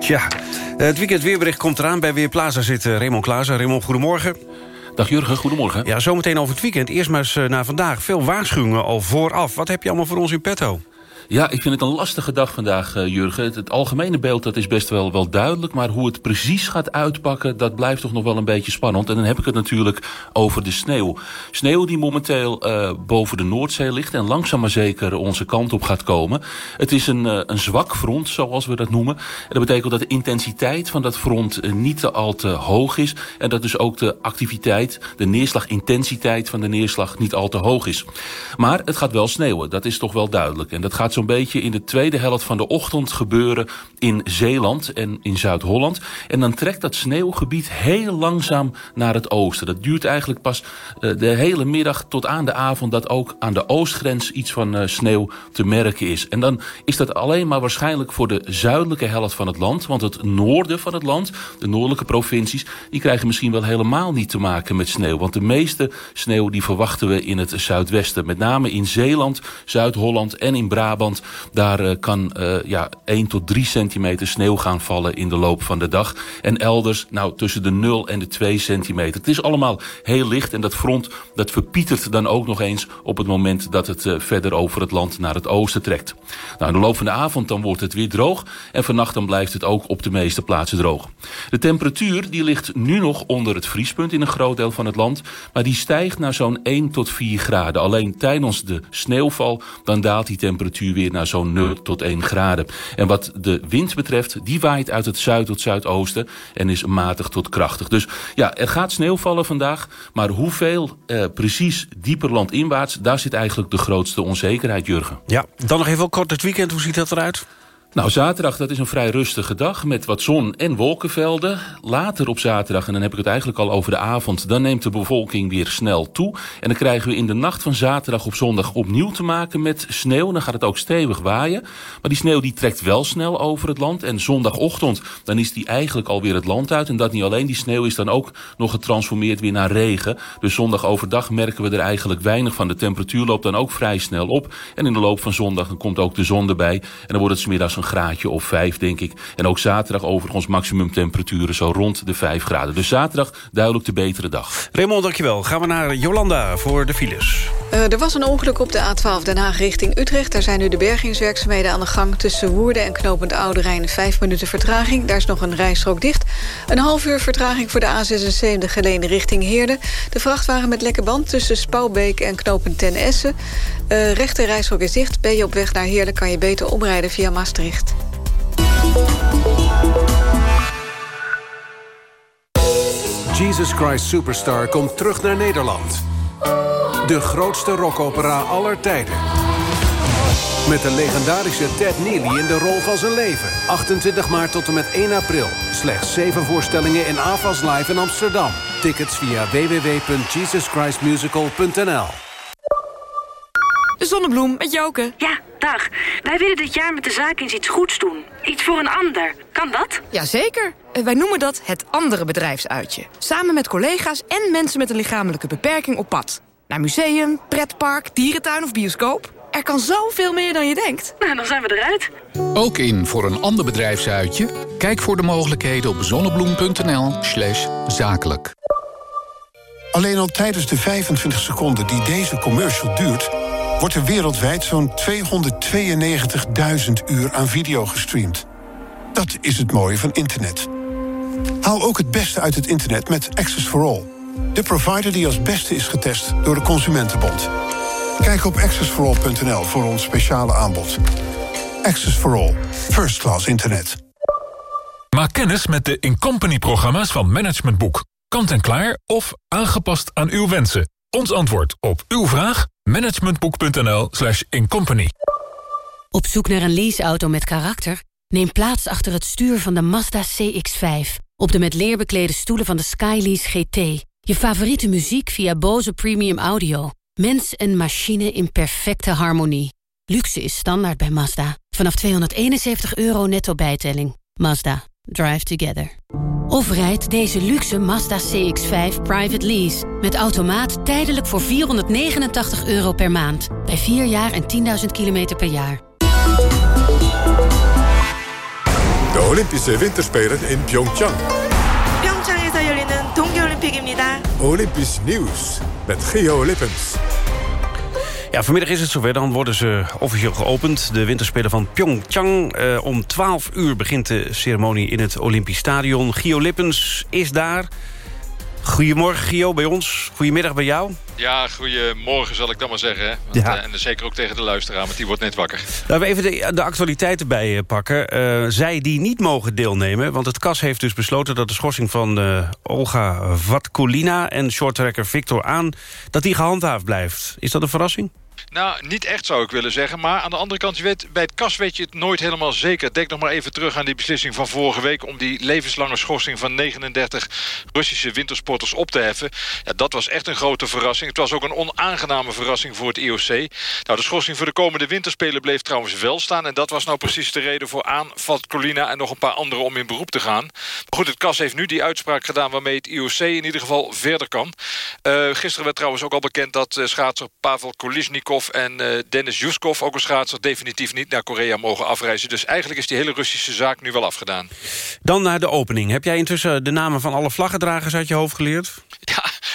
Tja, het weekend weerbericht komt eraan. Bij Weerplaza zit eh, Raymond Klaassen. Raymond, goedemorgen. Dag Jurgen, goedemorgen. Ja, zometeen over het weekend. Eerst maar eens eh, naar vandaag. Veel waarschuwingen al vooraf. Wat heb je allemaal voor ons in petto? Ja, ik vind het een lastige dag vandaag, uh, Jurgen. Het, algemene beeld dat is best wel, wel duidelijk... maar hoe het precies gaat uitpakken, dat blijft toch nog wel een beetje spannend. En dan heb ik het natuurlijk over de sneeuw. Sneeuw die momenteel uh, boven de Noordzee ligt... en langzaam maar zeker onze kant op gaat komen. Het is een, uh, een zwak front, zoals we dat noemen. En dat betekent dat de intensiteit van dat front niet te al te hoog is... en dat dus ook de activiteit, de neerslagintensiteit van de neerslag... niet al te hoog is. Maar het gaat wel sneeuwen, dat is toch wel duidelijk. En dat gaat zo'n beetje in de tweede helft van de ochtend gebeuren in Zeeland en in Zuid-Holland. En dan trekt dat sneeuwgebied heel langzaam naar het oosten. Dat duurt eigenlijk pas uh, de hele middag tot aan de avond dat ook aan de oostgrens iets van uh, sneeuw te merken is. En dan is dat alleen maar waarschijnlijk voor de zuidelijke helft van het land. Want het noorden van het land, de noordelijke provincies, die krijgen misschien wel helemaal niet te maken met sneeuw. Want de meeste sneeuw die verwachten we in het zuidwesten. Met name in Zeeland, Zuid-Holland en in Brabant daar uh, kan uh, ja, 1 tot 3 centimeter sneeuw gaan vallen in de loop van de dag. En elders nou, tussen de 0 en de 2 centimeter. Het is allemaal heel licht en dat front dat verpietert dan ook nog eens... op het moment dat het uh, verder over het land naar het oosten trekt. Nou, in de loop van de avond dan wordt het weer droog... en vannacht dan blijft het ook op de meeste plaatsen droog. De temperatuur die ligt nu nog onder het vriespunt in een groot deel van het land... maar die stijgt naar zo'n 1 tot 4 graden. Alleen tijdens de sneeuwval dan daalt die temperatuur weer naar zo'n 0 tot 1 graden. En wat de wind betreft, die waait uit het zuid tot zuidoosten... en is matig tot krachtig. Dus ja, er gaat sneeuw vallen vandaag... maar hoeveel eh, precies dieper landinwaarts... daar zit eigenlijk de grootste onzekerheid, Jurgen. Ja, dan nog even kort het weekend. Hoe ziet dat eruit? Nou, zaterdag dat is een vrij rustige dag met wat zon en wolkenvelden. Later op zaterdag, en dan heb ik het eigenlijk al over de avond... dan neemt de bevolking weer snel toe. En dan krijgen we in de nacht van zaterdag op zondag opnieuw te maken met sneeuw. Dan gaat het ook stevig waaien. Maar die sneeuw die trekt wel snel over het land. En zondagochtend, dan is die eigenlijk alweer het land uit. En dat niet alleen, die sneeuw is dan ook nog getransformeerd weer naar regen. Dus zondag overdag merken we er eigenlijk weinig van. De temperatuur loopt dan ook vrij snel op. En in de loop van zondag komt ook de zon erbij. En dan wordt het 's middags een graadje of vijf, denk ik. En ook zaterdag overigens maximumtemperaturen zo rond de 5 graden. Dus zaterdag duidelijk de betere dag. Raymond, dankjewel. Gaan we naar Jolanda voor de files. Uh, er was een ongeluk op de A12 Den Haag richting Utrecht. Daar zijn nu de bergingswerkzaamheden aan de gang... tussen Woerden en Knopend Oude Rijn. Vijf minuten vertraging. Daar is nog een rijstrook dicht. Een half uur vertraging voor de A76 Geleen richting Heerde. De vrachtwagen met lekke band tussen Spouwbeek en Knopend Ten Essen. Uh, rechte rijstrook is dicht. Ben je op weg naar Heerlen kan je beter omrijden via Maastricht. Jesus Christ Superstar komt terug naar Nederland. De grootste rockopera aller tijden. Met de legendarische Ted Neely in de rol van zijn leven. 28 maart tot en met 1 april. Slechts 7 voorstellingen in AFAS Live in Amsterdam. Tickets via www.jesuschristmusical.nl De Zonnebloem met Joke. Ja, dag. Wij willen dit jaar met de zaak eens iets goeds doen. Iets voor een ander. Kan dat? Jazeker. Wij noemen dat het andere bedrijfsuitje. Samen met collega's en mensen met een lichamelijke beperking op pad. Naar museum, pretpark, dierentuin of bioscoop. Er kan zoveel meer dan je denkt. Nou, dan zijn we eruit. Ook in voor een ander bedrijfsuitje? Kijk voor de mogelijkheden op zonnebloem.nl slash zakelijk. Alleen al tijdens de 25 seconden die deze commercial duurt... wordt er wereldwijd zo'n 292.000 uur aan video gestreamd. Dat is het mooie van internet. Haal ook het beste uit het internet met Access for All. De provider die als beste is getest door de Consumentenbond. Kijk op accessforall.nl voor ons speciale aanbod. Access for All. First class internet. Maak kennis met de Incompany-programma's van Management Boek. Kant en klaar of aangepast aan uw wensen. Ons antwoord op uw vraag? managementboek.nl slash incompany. Op zoek naar een leaseauto met karakter? Neem plaats achter het stuur van de Mazda CX-5. Op de met leer beklede stoelen van de Skylease GT. Je favoriete muziek via Bose Premium Audio. Mens en machine in perfecte harmonie. Luxe is standaard bij Mazda. Vanaf 271 euro netto bijtelling. Mazda. Drive together. Of rijd deze luxe Mazda CX-5 private lease. Met automaat tijdelijk voor 489 euro per maand. Bij 4 jaar en 10.000 kilometer per jaar. De Olympische Winterspelen in Pyeongchang. 평창에서 열리는 동계올림픽입니다. Olympisch nieuws met Geo Lippens. Ja, vanmiddag is het zover. Dan worden ze officieel geopend. De winterspelen van Pyeongchang. Eh, om 12 uur begint de ceremonie in het Olympisch Stadion. Gio Lippens is daar. Goedemorgen Gio bij ons. Goedemiddag bij jou. Ja, goedemorgen zal ik dan maar zeggen. hè. Want, Ja. eh, en zeker ook tegen de luisteraar, want die wordt net wakker. Laten we even de, de actualiteiten bij eh, pakken. Eh, zij die niet mogen deelnemen, want het KAS heeft dus besloten... dat de schorsing van Olga Vatkulina en shorttracker Victor Aan... dat die gehandhaafd blijft. Is dat een verrassing? Nou, niet echt zou ik willen zeggen. Maar aan de andere kant, weet, bij het KAS weet je het nooit helemaal zeker. Denk nog maar even terug aan die beslissing van vorige week... om die levenslange schorsing van 39 Russische wintersporters op te heffen. Ja, dat was echt een grote verrassing. Het was ook een onaangename verrassing voor het IOC. Nou, de schorsing voor de komende winterspelen bleef trouwens wel staan. En dat was nou precies de reden voor aan Colina en nog een paar anderen om in beroep te gaan. Maar goed, het KAS heeft nu die uitspraak gedaan... waarmee het IOC in ieder geval verder kan. Eh, gisteren werd trouwens ook al bekend dat eh, schaatser Pavel En eh, Dennis Yuskov, ook een schaatser, definitief niet naar Korea mogen afreizen. Dus eigenlijk is die hele Russische zaak nu wel afgedaan. Dan naar de opening. Heb jij intussen de namen van alle vlaggedragers uit je hoofd geleerd?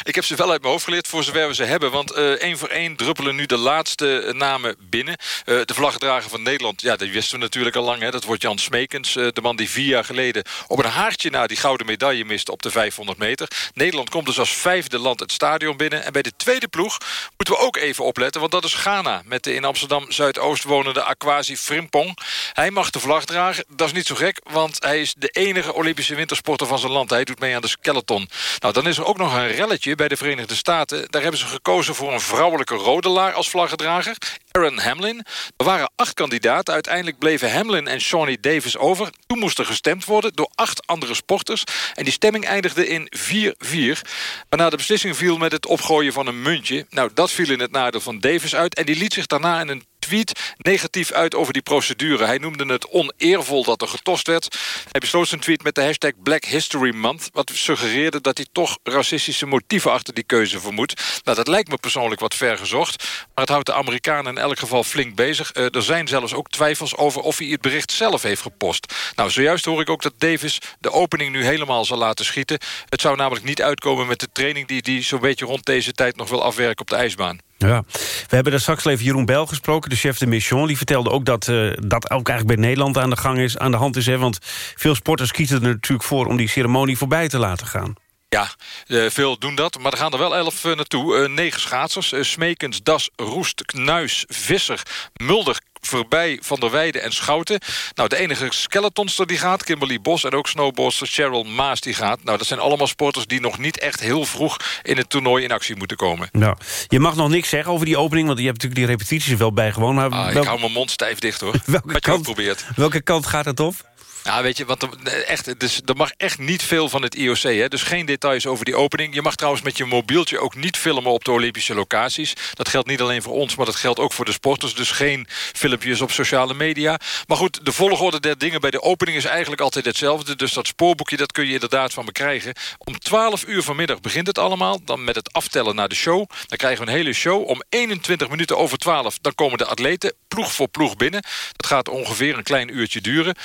Ik heb ze wel uit mijn hoofd geleerd voor zover we ze hebben. Want eh, één voor één druppelen nu de laatste eh, namen binnen. Eh, de vlaggedrager van Nederland, ja, die wisten we natuurlijk al lang. Hè. Dat wordt Jan Smekens, de man die vier jaar geleden... op een haartje na die gouden medaille miste op de 500 meter. Nederland komt dus als vijfde land het stadion binnen. En bij de tweede ploeg moeten we ook even opletten. Want dat is Ghana met de in Amsterdam-Zuidoost wonende Aquasi Frimpong. Hij mag de vlag dragen. Dat is niet zo gek, want hij is de enige Olympische wintersporter van zijn land. Hij doet mee aan de skeleton. Nou, dan is er ook nog een relletje bij de Verenigde Staten. Daar hebben ze gekozen voor een vrouwelijke rodelaar als vlaggedrager. Aaron Hamlin. Er waren acht kandidaten. Uiteindelijk bleven Hamlin en Shawnee Davis over. Toen moest er gestemd worden door acht andere sporters. En die stemming eindigde in 4-4. Waarna de beslissing viel met het opgooien van een muntje. Nou, dat viel in het nadeel van Davis uit. En die liet zich daarna in een tweet negatief uit over die procedure. Hij noemde het oneervol dat er getost werd. Hij besloot zijn tweet met de hashtag Black History Month... wat suggereerde dat hij toch racistische motieven achter die keuze vermoedt. Nou, dat lijkt me persoonlijk wat ver gezocht. Maar het houdt de Amerikanen in elk geval flink bezig. Eh, er zijn zelfs ook twijfels over of hij het bericht zelf heeft gepost. Nou, zojuist hoor ik ook dat Davis de opening nu helemaal zal laten schieten. Het zou namelijk niet uitkomen met de training... die hij zo'n beetje rond deze tijd nog wil afwerken op de ijsbaan. Ja, we hebben daar straks even Jeroen Bijl gesproken, de chef de mission. Die vertelde ook dat eh, dat ook eigenlijk bij Nederland aan de gang is, aan de hand is. Hè, want veel sporters kiezen er natuurlijk voor om die ceremonie voorbij te laten gaan. Ja, eh, veel doen dat, maar er gaan er wel elf eh, naartoe. Negen schaatsers, Smekens, Das, Roest, Knuis, Visser, Mulder... Voorbij Van der Weijden en Schouten. Nou, de enige skeletonster die gaat, Kimberly Bos... en ook snowboardster Cheryl Maas die gaat. Nou, dat zijn allemaal sporters die nog niet echt heel vroeg... in het toernooi in actie moeten komen. Nou, je mag nog niks zeggen over die opening, want je hebt natuurlijk die repetities wel bijgewoond. Maar Ah, ik hou mijn mond stijf dicht, hoor. welke, Wat je kant, probeert. welke kant gaat het op? Ja, weet je, want er, echt, dus, er mag echt niet veel van het IOC. Hè? Dus geen details over die opening. Je mag trouwens met je mobieltje ook niet filmen op de Olympische locaties. Dat geldt niet alleen voor ons, maar dat geldt ook voor de sporters. Dus geen filmpjes op sociale media. Maar goed, de volgorde der dingen bij de opening is eigenlijk altijd hetzelfde. Dus dat spoorboekje, dat kun je inderdaad van me krijgen. Om 12 uur vanmiddag begint het allemaal. Dan met het aftellen naar de show. Dan krijgen we een hele show. Om 21 minuten over 12, dan komen de atleten ploeg voor ploeg binnen. Dat gaat ongeveer een klein uurtje duren.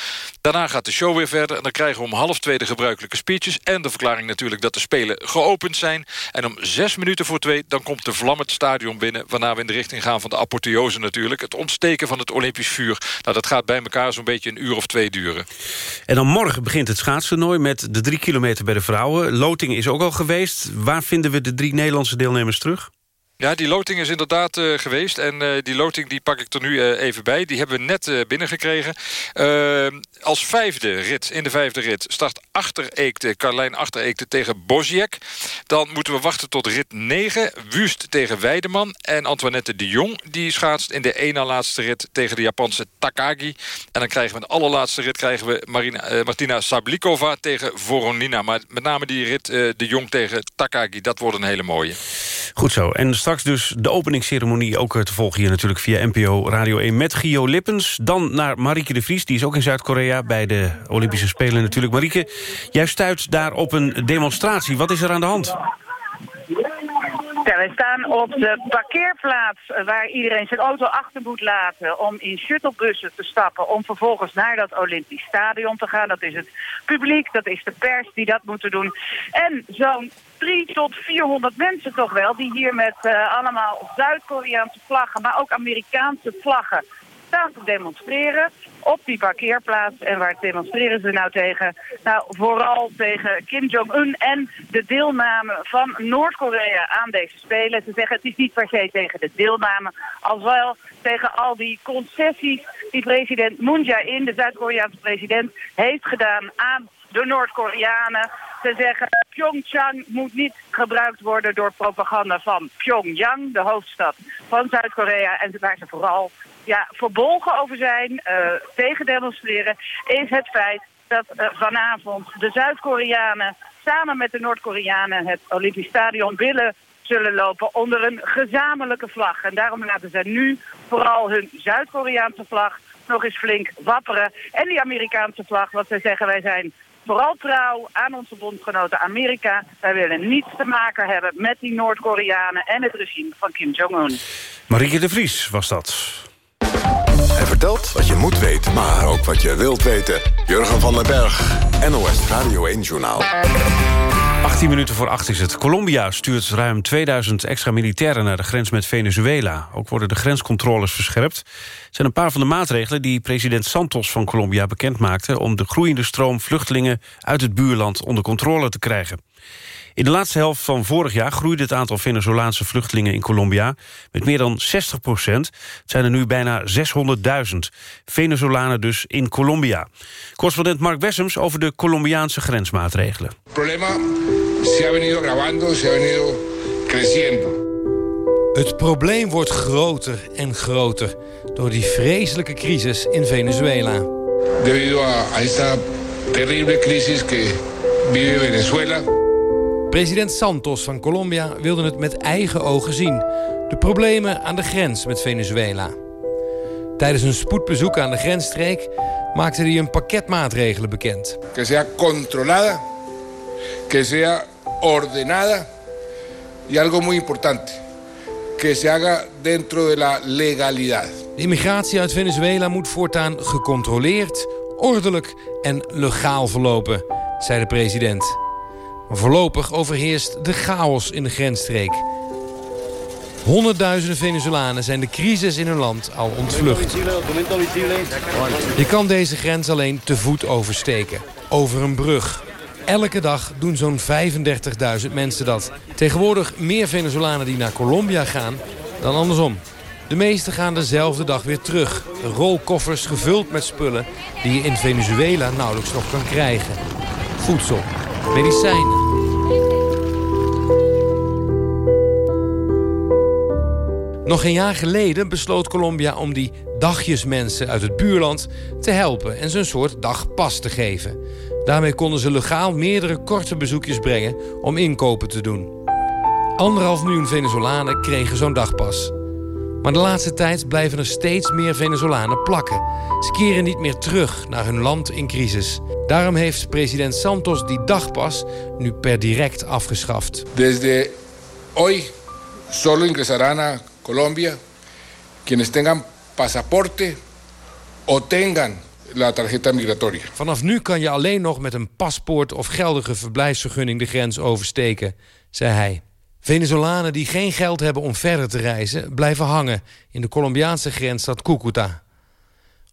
Daarna gaat de show weer verder. En dan krijgen we om half twee de gebruikelijke speeches. En de verklaring natuurlijk dat de Spelen geopend zijn. En om zes minuten voor twee, dan komt de vlam het stadion binnen. Waarna we in de richting gaan van de apotheose natuurlijk. Het ontsteken van het Olympisch vuur. Nou, dat gaat bij elkaar zo'n beetje een uur of twee duren. En dan morgen begint het schaatstoernooi met de drie kilometer bij de vrouwen. Loting is ook al geweest. Waar vinden we de drie Nederlandse deelnemers terug? Ja, die loting is inderdaad eh, geweest. En eh, die loting die pak ik er nu eh, even bij. Die hebben we net eh, binnengekregen. Als vijfde rit, in de vijfde rit... start Achtereekte, Carlijn Achtereekte tegen Bosjek. Dan moeten we wachten tot rit 9. Wust tegen Weideman. En Antoinette de Jong die schaatst in de ene laatste rit... tegen de Japanse Takagi. En dan krijgen we in de allerlaatste rit... krijgen we Marina, eh, Martina Sablikova tegen Voronina. Maar met name die rit eh, de Jong tegen Takagi... dat wordt een hele mooie. Goed zo. En straks dus de openingsceremonie ook eh, te volgen hier natuurlijk via NPO Radio 1 met Gio Lippens. Dan naar Marieke de Vries, die is ook in Zuid-Korea bij de Olympische Spelen natuurlijk. Marieke, jij stuit daar op een demonstratie. Wat is er aan de hand? Ja, wij staan op de parkeerplaats waar iedereen zijn auto achter moet laten om in shuttlebussen te stappen om vervolgens naar dat Olympisch Stadion te gaan. Dat is het publiek, dat is de pers die dat moeten doen. En zo'n 3 tot 400 mensen toch wel die hier met eh, allemaal Zuid-Koreaanse vlaggen, maar ook Amerikaanse vlaggen staan te demonstreren op die parkeerplaats. En waar demonstreren ze nou tegen? Nou, vooral tegen Kim Jong-un en de deelname van Noord-Korea aan deze Spelen. Ze zeggen het is niet per se tegen de deelname, als wel tegen al die concessies die president Moon Jae-in, de Zuid-Koreaanse president, heeft gedaan aan de Noord-Koreanen. Ze zeggen Pyeongchang moet niet gebruikt worden door propaganda van Pyongyang, de hoofdstad van Zuid-Korea. En waar ze vooral ja, verbolgen over zijn, eh, tegen demonstreren, is het feit dat eh, vanavond de Zuid-Koreanen samen met de Noord-Koreanen het Olympisch Stadion willen zullen lopen onder een gezamenlijke vlag. En daarom laten ze nu vooral hun Zuid-Koreaanse vlag nog eens flink wapperen. En die Amerikaanse vlag, wat zij zeggen, wij zijn vooral trouw aan onze bondgenoten Amerika. Wij willen niets te maken hebben met die Noord-Koreanen en het regime van Kim Jong-un. Marieke de Vries was dat. Hij vertelt wat je moet weten, maar ook wat je wilt weten. Jurgen van den Berg, NOS Radio 1-journaal. 18 minuten voor 8 is het. Colombia stuurt ruim 2000 extra militairen naar de grens met Venezuela. Ook worden de grenscontroles verscherpt. Het zijn een paar van de maatregelen die president Santos van Colombia bekend maakte... om de groeiende stroom vluchtelingen uit het buurland onder controle te krijgen. In de laatste helft van vorig jaar groeide het aantal Venezolaanse vluchtelingen in Colombia met meer dan 60 procent. Het zijn er nu bijna 600.000. Venezolanen dus in Colombia. Correspondent Mark Wessems over de Colombiaanse grensmaatregelen. El problema se ha venido agravando, se ha venido creciendo. Het probleem wordt groter en groter door die vreselijke crisis in Venezuela. Debido a esta terrible crisis que vive Venezuela. President Santos van Colombia wilde het met eigen ogen zien. De problemen aan de grens met Venezuela. Tijdens een spoedbezoek aan de grensstreek maakte hij een pakket maatregelen bekend. Que sea controlada, que sea ordenada y algo muy importante, que se haga dentro de la legalidad. De immigratie uit Venezuela moet voortaan gecontroleerd, ordelijk en legaal verlopen, zei de president. Voorlopig overheerst de chaos in de grensstreek. Honderdduizenden Venezolanen zijn de crisis in hun land al ontvlucht. Je kan deze grens alleen te voet oversteken. Over een brug. Elke dag doen zo'n 35.000 mensen dat. Tegenwoordig meer Venezolanen die naar Colombia gaan dan andersom. De meesten gaan dezelfde dag weer terug. Rolkoffers gevuld met spullen die je in Venezuela nauwelijks nog kan krijgen. Voedsel, medicijnen. Nog een jaar geleden besloot Colombia om die dagjesmensen uit het buurland te helpen en ze een soort dagpas te geven. Daarmee konden ze legaal meerdere korte bezoekjes brengen om inkopen te doen. Anderhalf miljoen Venezolanen kregen zo'n dagpas. Maar de laatste tijd blijven er steeds meer Venezolanen plakken. Ze keren niet meer terug naar hun land in crisis. Daarom heeft president Santos die dagpas nu per direct afgeschaft. Desde hoy solo ingresarán a Colombia quienes tengan pasaporte o tengan la tarjeta migratoria. Vanaf nu kan je alleen nog met een paspoort of geldige verblijfsvergunning de grens oversteken, zei hij. Venezolanen die geen geld hebben om verder te reizen... blijven hangen in de Colombiaanse grensstad Cúcuta.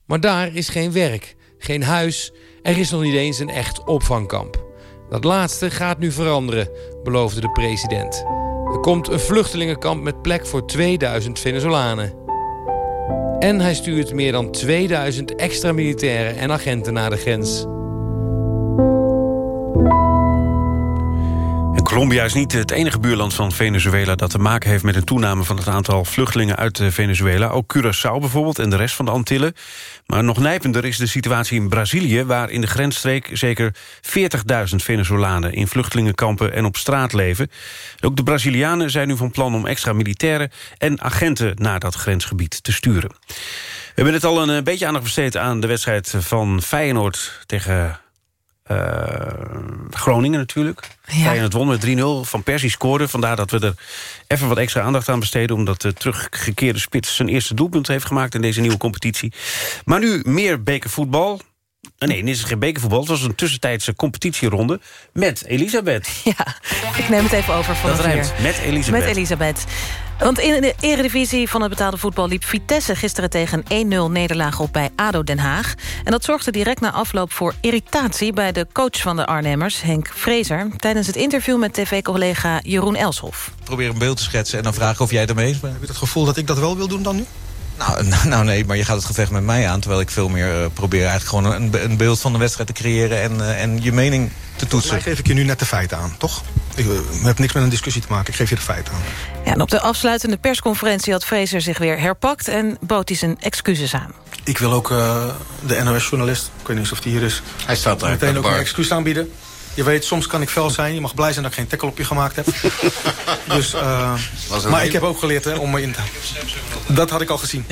Maar daar is geen werk, geen huis... er is nog niet eens een echt opvangkamp. Dat laatste gaat nu veranderen, beloofde de president. Er komt een vluchtelingenkamp met plek voor 2000 Venezolanen. En hij stuurt meer dan 2000 extra militairen en agenten naar de grens. Colombia is niet het enige buurland van Venezuela... dat te maken heeft met een toename van het aantal vluchtelingen uit eh, Venezuela. Ook Curaçao bijvoorbeeld en de rest van de Antillen. Maar nog nijpender is de situatie in Brazilië... waar in de grensstreek zeker 40.000 Venezolanen... in vluchtelingenkampen en op straat leven. Ook de Brazilianen zijn nu van plan om extra militairen... en agenten naar dat grensgebied te sturen. We hebben het al een eh, beetje aandacht besteed aan de wedstrijd van Feyenoord... tegen Groningen natuurlijk. Ja. het won met 3-0. Van Persie scoorde. Vandaar dat we er even wat extra aandacht aan besteden... omdat de teruggekeerde spits zijn eerste doelpunt heeft gemaakt... in deze nieuwe competitie. Maar nu meer bekervoetbal. Nee, dit is geen bekervoetbal. Het was een tussentijdse competitieronde met Elisabeth. Ja, ik neem het even over van dat rijmt, met Elisabeth. Met Elisabeth. Want in de eredivisie van het betaalde voetbal liep Vitesse gisteren tegen 1-0 nederlaag op bij ADO Den Haag. En dat zorgde direct na afloop voor irritatie bij de coach van de Arnhemmers, Henk Vrezer, tijdens het interview met tv-collega Jeroen Elshoff. Probeer een beeld te schetsen en dan vragen of jij ermee eens bent. Heb je het gevoel dat ik dat wel wil doen dan nu? Nou, nou nee, maar je gaat het gevecht met mij aan... terwijl ik veel meer uh, probeer eigenlijk gewoon een, een, beeld van de wedstrijd te creëren... en, uh, en je mening te toetsen. Mij geef ik je nu net de feiten aan, toch? Ik uh, heb niks met een discussie te maken, ik geef je de feiten aan. Ja, en op de afsluitende persconferentie had Fraser zich weer herpakt... en bood hij zijn excuses aan. Ik wil ook de NOS-journalist, ik weet niet of die hier is... Hij staat daar. Meteen ook een excuus aanbieden. Je weet, soms kan ik fel zijn. Je mag blij zijn dat ik geen tackle op je gemaakt heb. dus, uh, maar ik heb ook geleerd hè, om me in te... Dat had ik al gezien.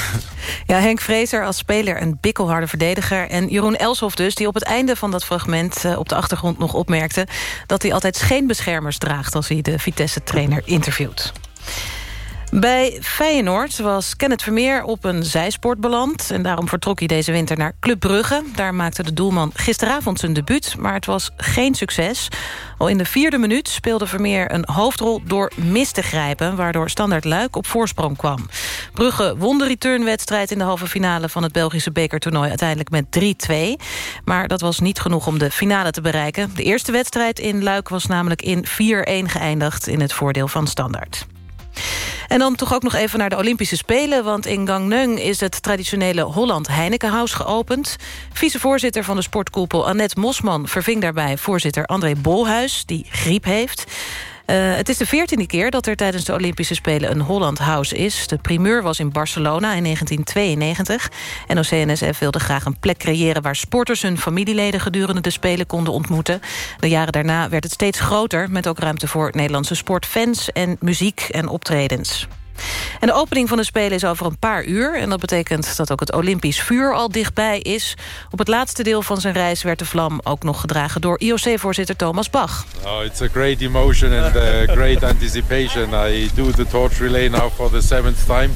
ja, Henk Vrezer als speler een bikkelharde verdediger. En Jeroen Elshoff dus, die op het einde van dat fragment... Uh, op de achtergrond nog opmerkte... dat hij altijd scheenbeschermers draagt... als hij de Vitesse-trainer interviewt. Bij Feyenoord was Kenneth Vermeer op een zijsport beland... en daarom vertrok hij deze winter naar Club Brugge. Daar maakte de doelman gisteravond zijn debuut, maar het was geen succes. Al in de vierde minuut speelde Vermeer een hoofdrol door mis te grijpen... waardoor Standard Luik op voorsprong kwam. Brugge won de returnwedstrijd in de halve finale... van het Belgische bekertoernooi uiteindelijk met 3-2. Maar dat was niet genoeg om de finale te bereiken. De eerste wedstrijd in Luik was namelijk in 4-1 geëindigd... in het voordeel van Standard. En dan toch ook nog even naar de Olympische Spelen... want in Gangneung is het traditionele Holland Heinekenhuis geopend. Vicevoorzitter van de sportkoepel Annette Mosman... verving daarbij voorzitter André Bolhuis, die griep heeft... Uh, het is de veertiende keer dat er tijdens de Olympische Spelen een Holland House is. De primeur was in Barcelona in 1992. NOC-NSF wilde graag een plek creëren... waar sporters hun familieleden gedurende de Spelen konden ontmoeten. De jaren daarna werd het steeds groter... met ook ruimte voor Nederlandse sportfans en muziek en optredens. En de opening van de Spelen is over een paar uur. En dat betekent dat ook het Olympisch vuur al dichtbij is. Op het laatste deel van zijn reis werd de vlam ook nog gedragen... door IOC-voorzitter Thomas Bach. Oh, it's a great emotion and a great anticipation. I do the torch relay now for the seventh time.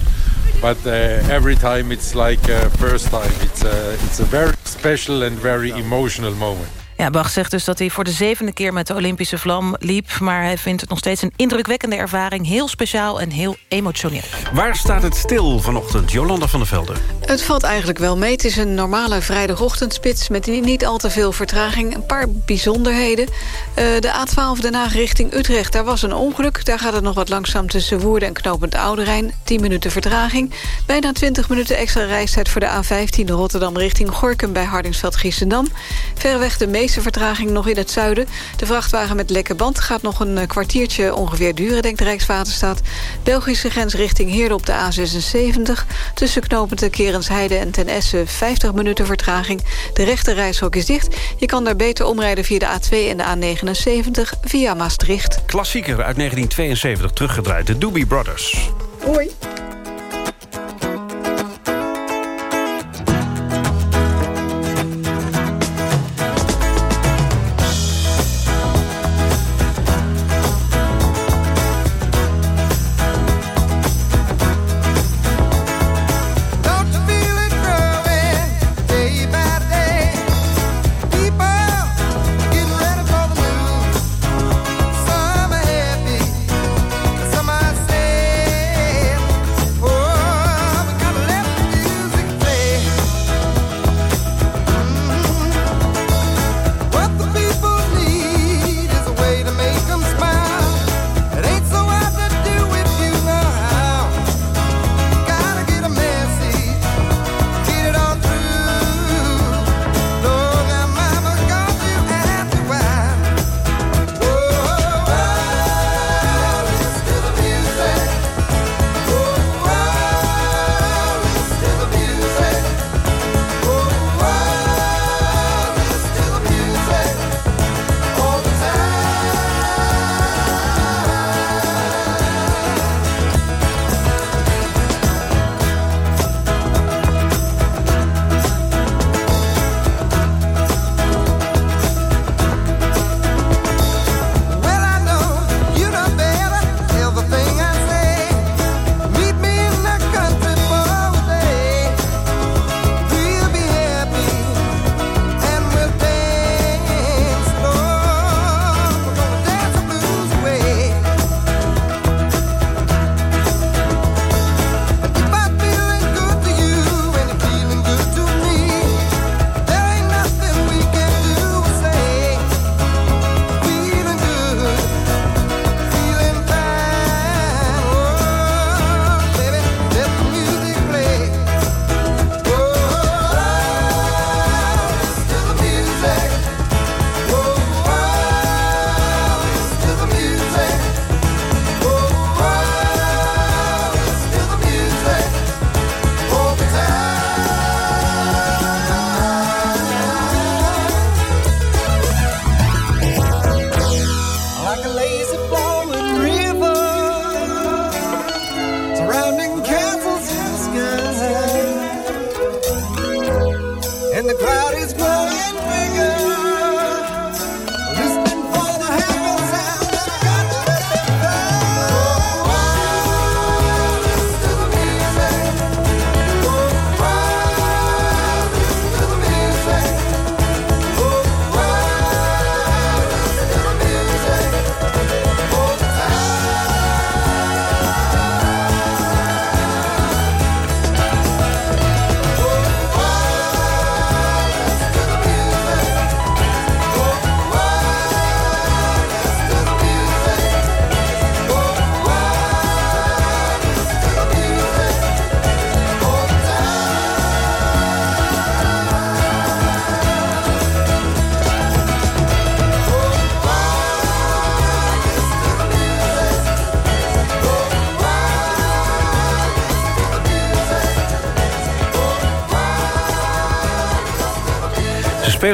But uh, every time it's like uh, first time. It's a, it's a very special and very emotional moment. Ja, Bach zegt dus dat hij voor de zevende keer met de Olympische vlam liep. Maar hij vindt het nog steeds een indrukwekkende ervaring. Heel speciaal en heel emotioneel. Waar staat het stil vanochtend? Jolanda van der Velde. Het valt eigenlijk wel mee. Het is een normale vrijdagochtendspits met niet al te veel vertraging. Een paar bijzonderheden. Uh, de A12 Den Haag richting Utrecht, daar was een ongeluk. Daar gaat het nog wat langzaam tussen Woerden en Knopend Oude Rijn. 10 minuten vertraging. Bijna 20 minuten extra reistijd voor de A15 Rotterdam richting Gorkum... bij Hardingsveld-Giessendam. Verreweg de meeste vertraging nog in het zuiden. De vrachtwagen met lekke band gaat nog een kwartiertje ongeveer duren... denkt de Rijkswaterstaat. Belgische grens richting Heerde op de A76. Tussen Knopend de Keren Heide en Ten Essen 50 minuten vertraging. De rechte reishok is dicht. Je kan daar beter omrijden via de A2 en de A79 via Maastricht. Klassieker uit 1972 teruggedraaid, de Doobie Brothers. Hoi.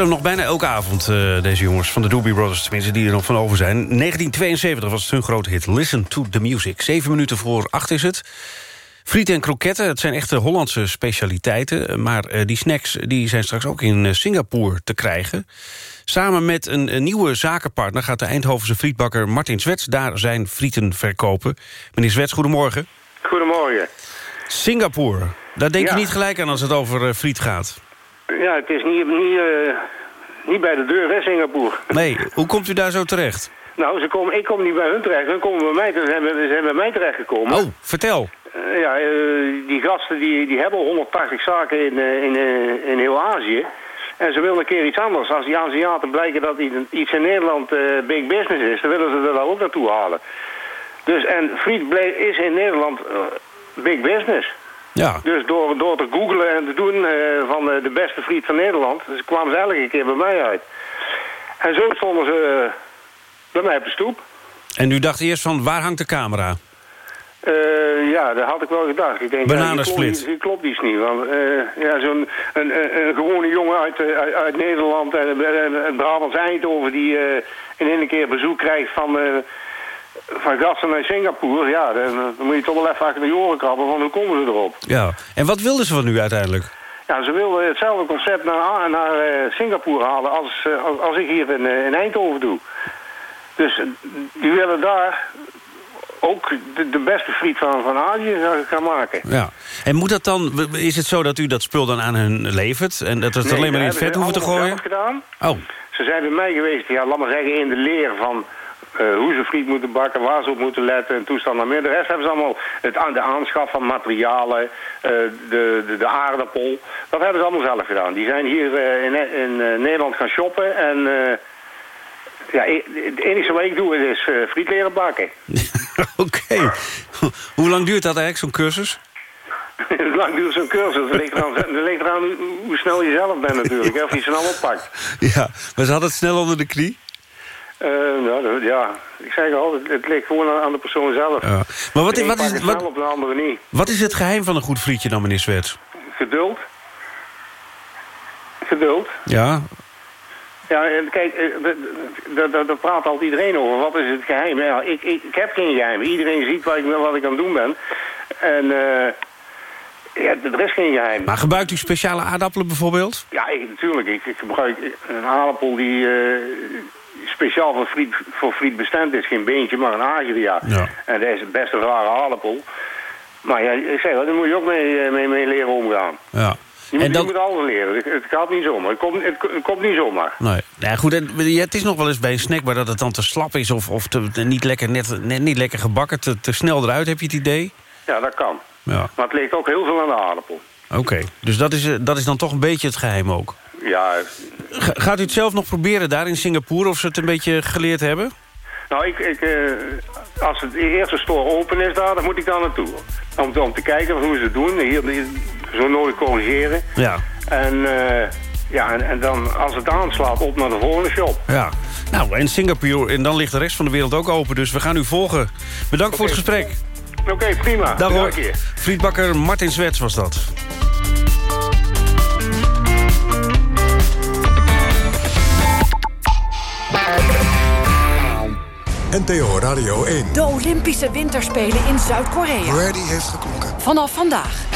Spelen nog bijna elke avond, uh, deze jongens van de Doobie Brothers. Tenminste, die er nog van over zijn. 1972 was het hun grote hit. Listen to the music. Zeven minuten voor acht is het. Friet en kroketten, het zijn echte Hollandse specialiteiten. Maar uh, die snacks die zijn straks ook in uh, Singapore te krijgen. Samen met een, een, nieuwe zakenpartner gaat de Eindhovense frietbakker Martin Zwets... daar zijn frieten verkopen. Meneer Zwets, goedemorgen. Goedemorgen. Singapore, daar denk je niet gelijk aan als het over friet gaat. Ja, het is niet, niet, uh, niet bij de deur, hè, Singapore. Nee, hoe komt u daar zo terecht? Nou, ze komen, ik kom niet bij hun terecht, hun komen bij mij, ze zijn, ze zijn bij mij terechtgekomen. Oh, vertel. eh, ja, eh, die gasten die, die hebben 180 zaken in, eh, in, eh, in heel Azië. En ze willen een keer iets anders. Als die Aziaten blijken dat iets- in Nederland eh, big business is, dan willen ze er daar ook naartoe halen. Dus, en friet ble- is in Nederland eh, big business. Ja. Dus door, door te googlen en te doen eh, van eh, de beste friet van Nederland, dus kwamen ze elke keer bij mij uit. En zo stonden ze eh, bij mij op de stoep. En u dacht eerst van, waar hangt de camera? Ja, dat had ik wel gedacht. Ik denk, Bananensplit. Ja, hier, klopt, iets niet. Want ja, zo'n een, een, een gewone jongen uit, uit, uit Nederland en een, een Brabants Eindhoven die in één keer bezoek krijgt van, van gasten uit Singapore. Ja, dan, dan moet je toch wel even achter de oren krabben van hoe komen ze erop. Ja. En wat wilden ze van u uiteindelijk? Ja, ze wilden hetzelfde concept naar, naar eh, Singapore halen als, eh, als, ik hier in, eh, in Eindhoven doe. Dus eh, die willen daar ook de, de beste friet van, van Azië gaan- maken. Ja. En moet dat dan, is het zo dat u dat spul dan aan hen levert? En dat we het Nee, alleen maar in het vet hoeven te gooien? gedaan. Oh, Ze zijn bij mij geweest, ja, laat maar zeggen, in de leer van eh, hoe ze friet moeten bakken, waar ze op moeten letten en toestand naar meer. De rest hebben ze allemaal het, aan- de aanschaf van materialen, eh, de, de, de aardappel. Dat hebben ze allemaal zelf gedaan. Die zijn hier eh, in, in eh, Nederland gaan shoppen en eh, ja, e- het enige wat ik doe is eh, friet leren bakken. oké. Hoe lang duurt dat eigenlijk, zo'n cursus? Hoe lang duurt zo'n cursus? Dat ligt eraan, dat ligt eraan hoe, hoe snel je zelf bent natuurlijk, hè, of je snel oppakt. Ja, maar ze hadden het snel onder de knie? Eh, nou, ja, ik zeg al, het, het ligt gewoon aan, de persoon zelf. Ja. Maar wat, een wat, is, wat, op de andere niet. wat is het geheim van een goed frietje dan, meneer Swets? Geduld. Geduld. Ja, Ja, en kijk, eh, daar praat altijd iedereen over. Wat is het geheim? Ja, ik, ik, ik heb geen geheim. Iedereen ziet wat ik, wat ik aan het doen ben. En eh, ja, er is geen geheim. maar gebruikt u speciale aardappelen bijvoorbeeld? Ja, ik, natuurlijk. Ik, ik gebruik een aardappel die eh, speciaal voor friet, voor friet bestemd is. Geen beentje, maar een agria. Ja. En dat is het beste rare aardappel. Maar ja, ik zeg, wel, daar moet je ook mee, eh, mee, mee leren omgaan. Ja. Je moet, En je moet alles leren. Het, gaat niet zomaar. Het komt, het, het komt niet zomaar. Nee. Ja, goed, en, ja, het is nog wel eens bij een snackbar dat het dan te slap is... of, of te, niet, lekker, net, net niet lekker gebakken, te, te snel eruit. Heb je het idee? Ja, dat kan. Ja, Maar het ligt ook heel veel aan de aardappel. oké. Dus dat is, eh, dat is dan toch een beetje het geheim ook. Ja, Ga- gaat u het zelf nog proberen daar in Singapore... of ze het een beetje geleerd hebben? nou, ik, ik, eh, als het de eerste store open is daar, dan moet ik daar naartoe. Om, te- om te kijken hoe ze het doen. Hier, zo nodig corrigeren. Ja. En, eh, ja, en, en dan als het aanslaat op naar de volgende shop. Ja. Nou, en Singapore, en dan ligt de rest van de wereld ook open. Dus we gaan u volgen. Bedankt voor het gesprek. Oké, prima. Dag hoor. Frietbakker Martin Zwets was dat. NTO Radio 1. De Olympische Winterspelen in Zuid-Korea. Ready heeft geklonken. Vanaf vandaag.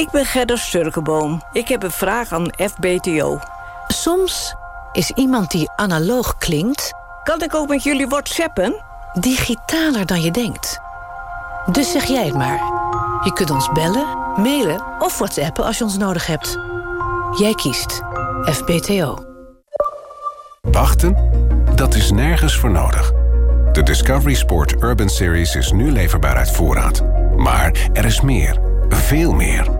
Ik ben Gerda Sturkenboom. Ik heb een vraag aan FBTO. Soms is iemand die analoog klinkt... Kan ik ook met jullie whatsappen? digitaler dan je denkt. Dus zeg jij het maar. Je kunt ons bellen, mailen of whatsappen als je ons nodig hebt. Jij kiest FBTO. Wachten? Dat is nergens voor nodig. De Discovery Sport Urban Series is nu leverbaar uit voorraad. Maar er is meer. Veel meer.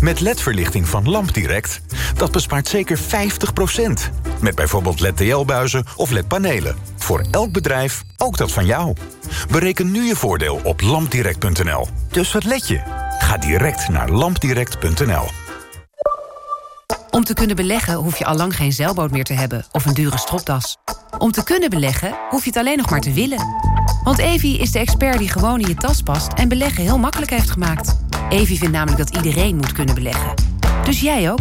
Met LED-verlichting van LampDirect, dat bespaart zeker 50%. Met bijvoorbeeld LED-TL-buizen of LED-panelen. Voor elk bedrijf, ook dat van jou. Bereken nu je voordeel op lampdirect.nl. Dus wat let je? Ga direct naar lampdirect.nl. Om te kunnen beleggen hoef je al lang geen zeilboot meer te hebben of een dure stropdas. Om te kunnen beleggen hoef je het alleen nog maar te willen. Want Evi is de expert die gewoon in je tas past en beleggen heel makkelijk heeft gemaakt. Evi vindt namelijk dat iedereen moet kunnen beleggen. Dus jij ook?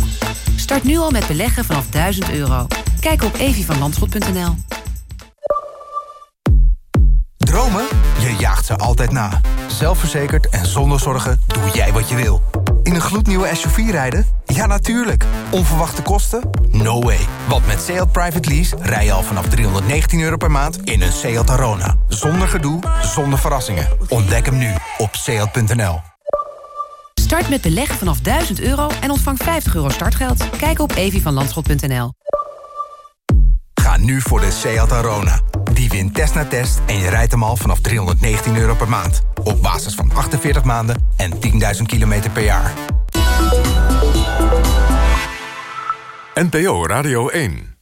Start nu al met beleggen vanaf 1000 euro. Kijk op evievanlandschot.nl. Dromen? Je jaagt ze altijd na. Zelfverzekerd en zonder zorgen doe jij wat je wil. In een gloednieuwe SUV rijden? Ja, natuurlijk. Onverwachte kosten? No way. Want met Seat Private Lease rij je al vanaf 319 euro per maand in een Seat Arona. Zonder gedoe, zonder verrassingen. Ontdek hem nu op seat.nl. Start met beleggen vanaf 1000 euro en ontvang 50 euro startgeld. Kijk op evievanlandschot.nl. Ga nu voor de Seat Arona. Die wint test na test en je rijdt hem al vanaf 319 euro per maand. Op basis van 48 maanden en 10.000 kilometer per jaar. NPO Radio 1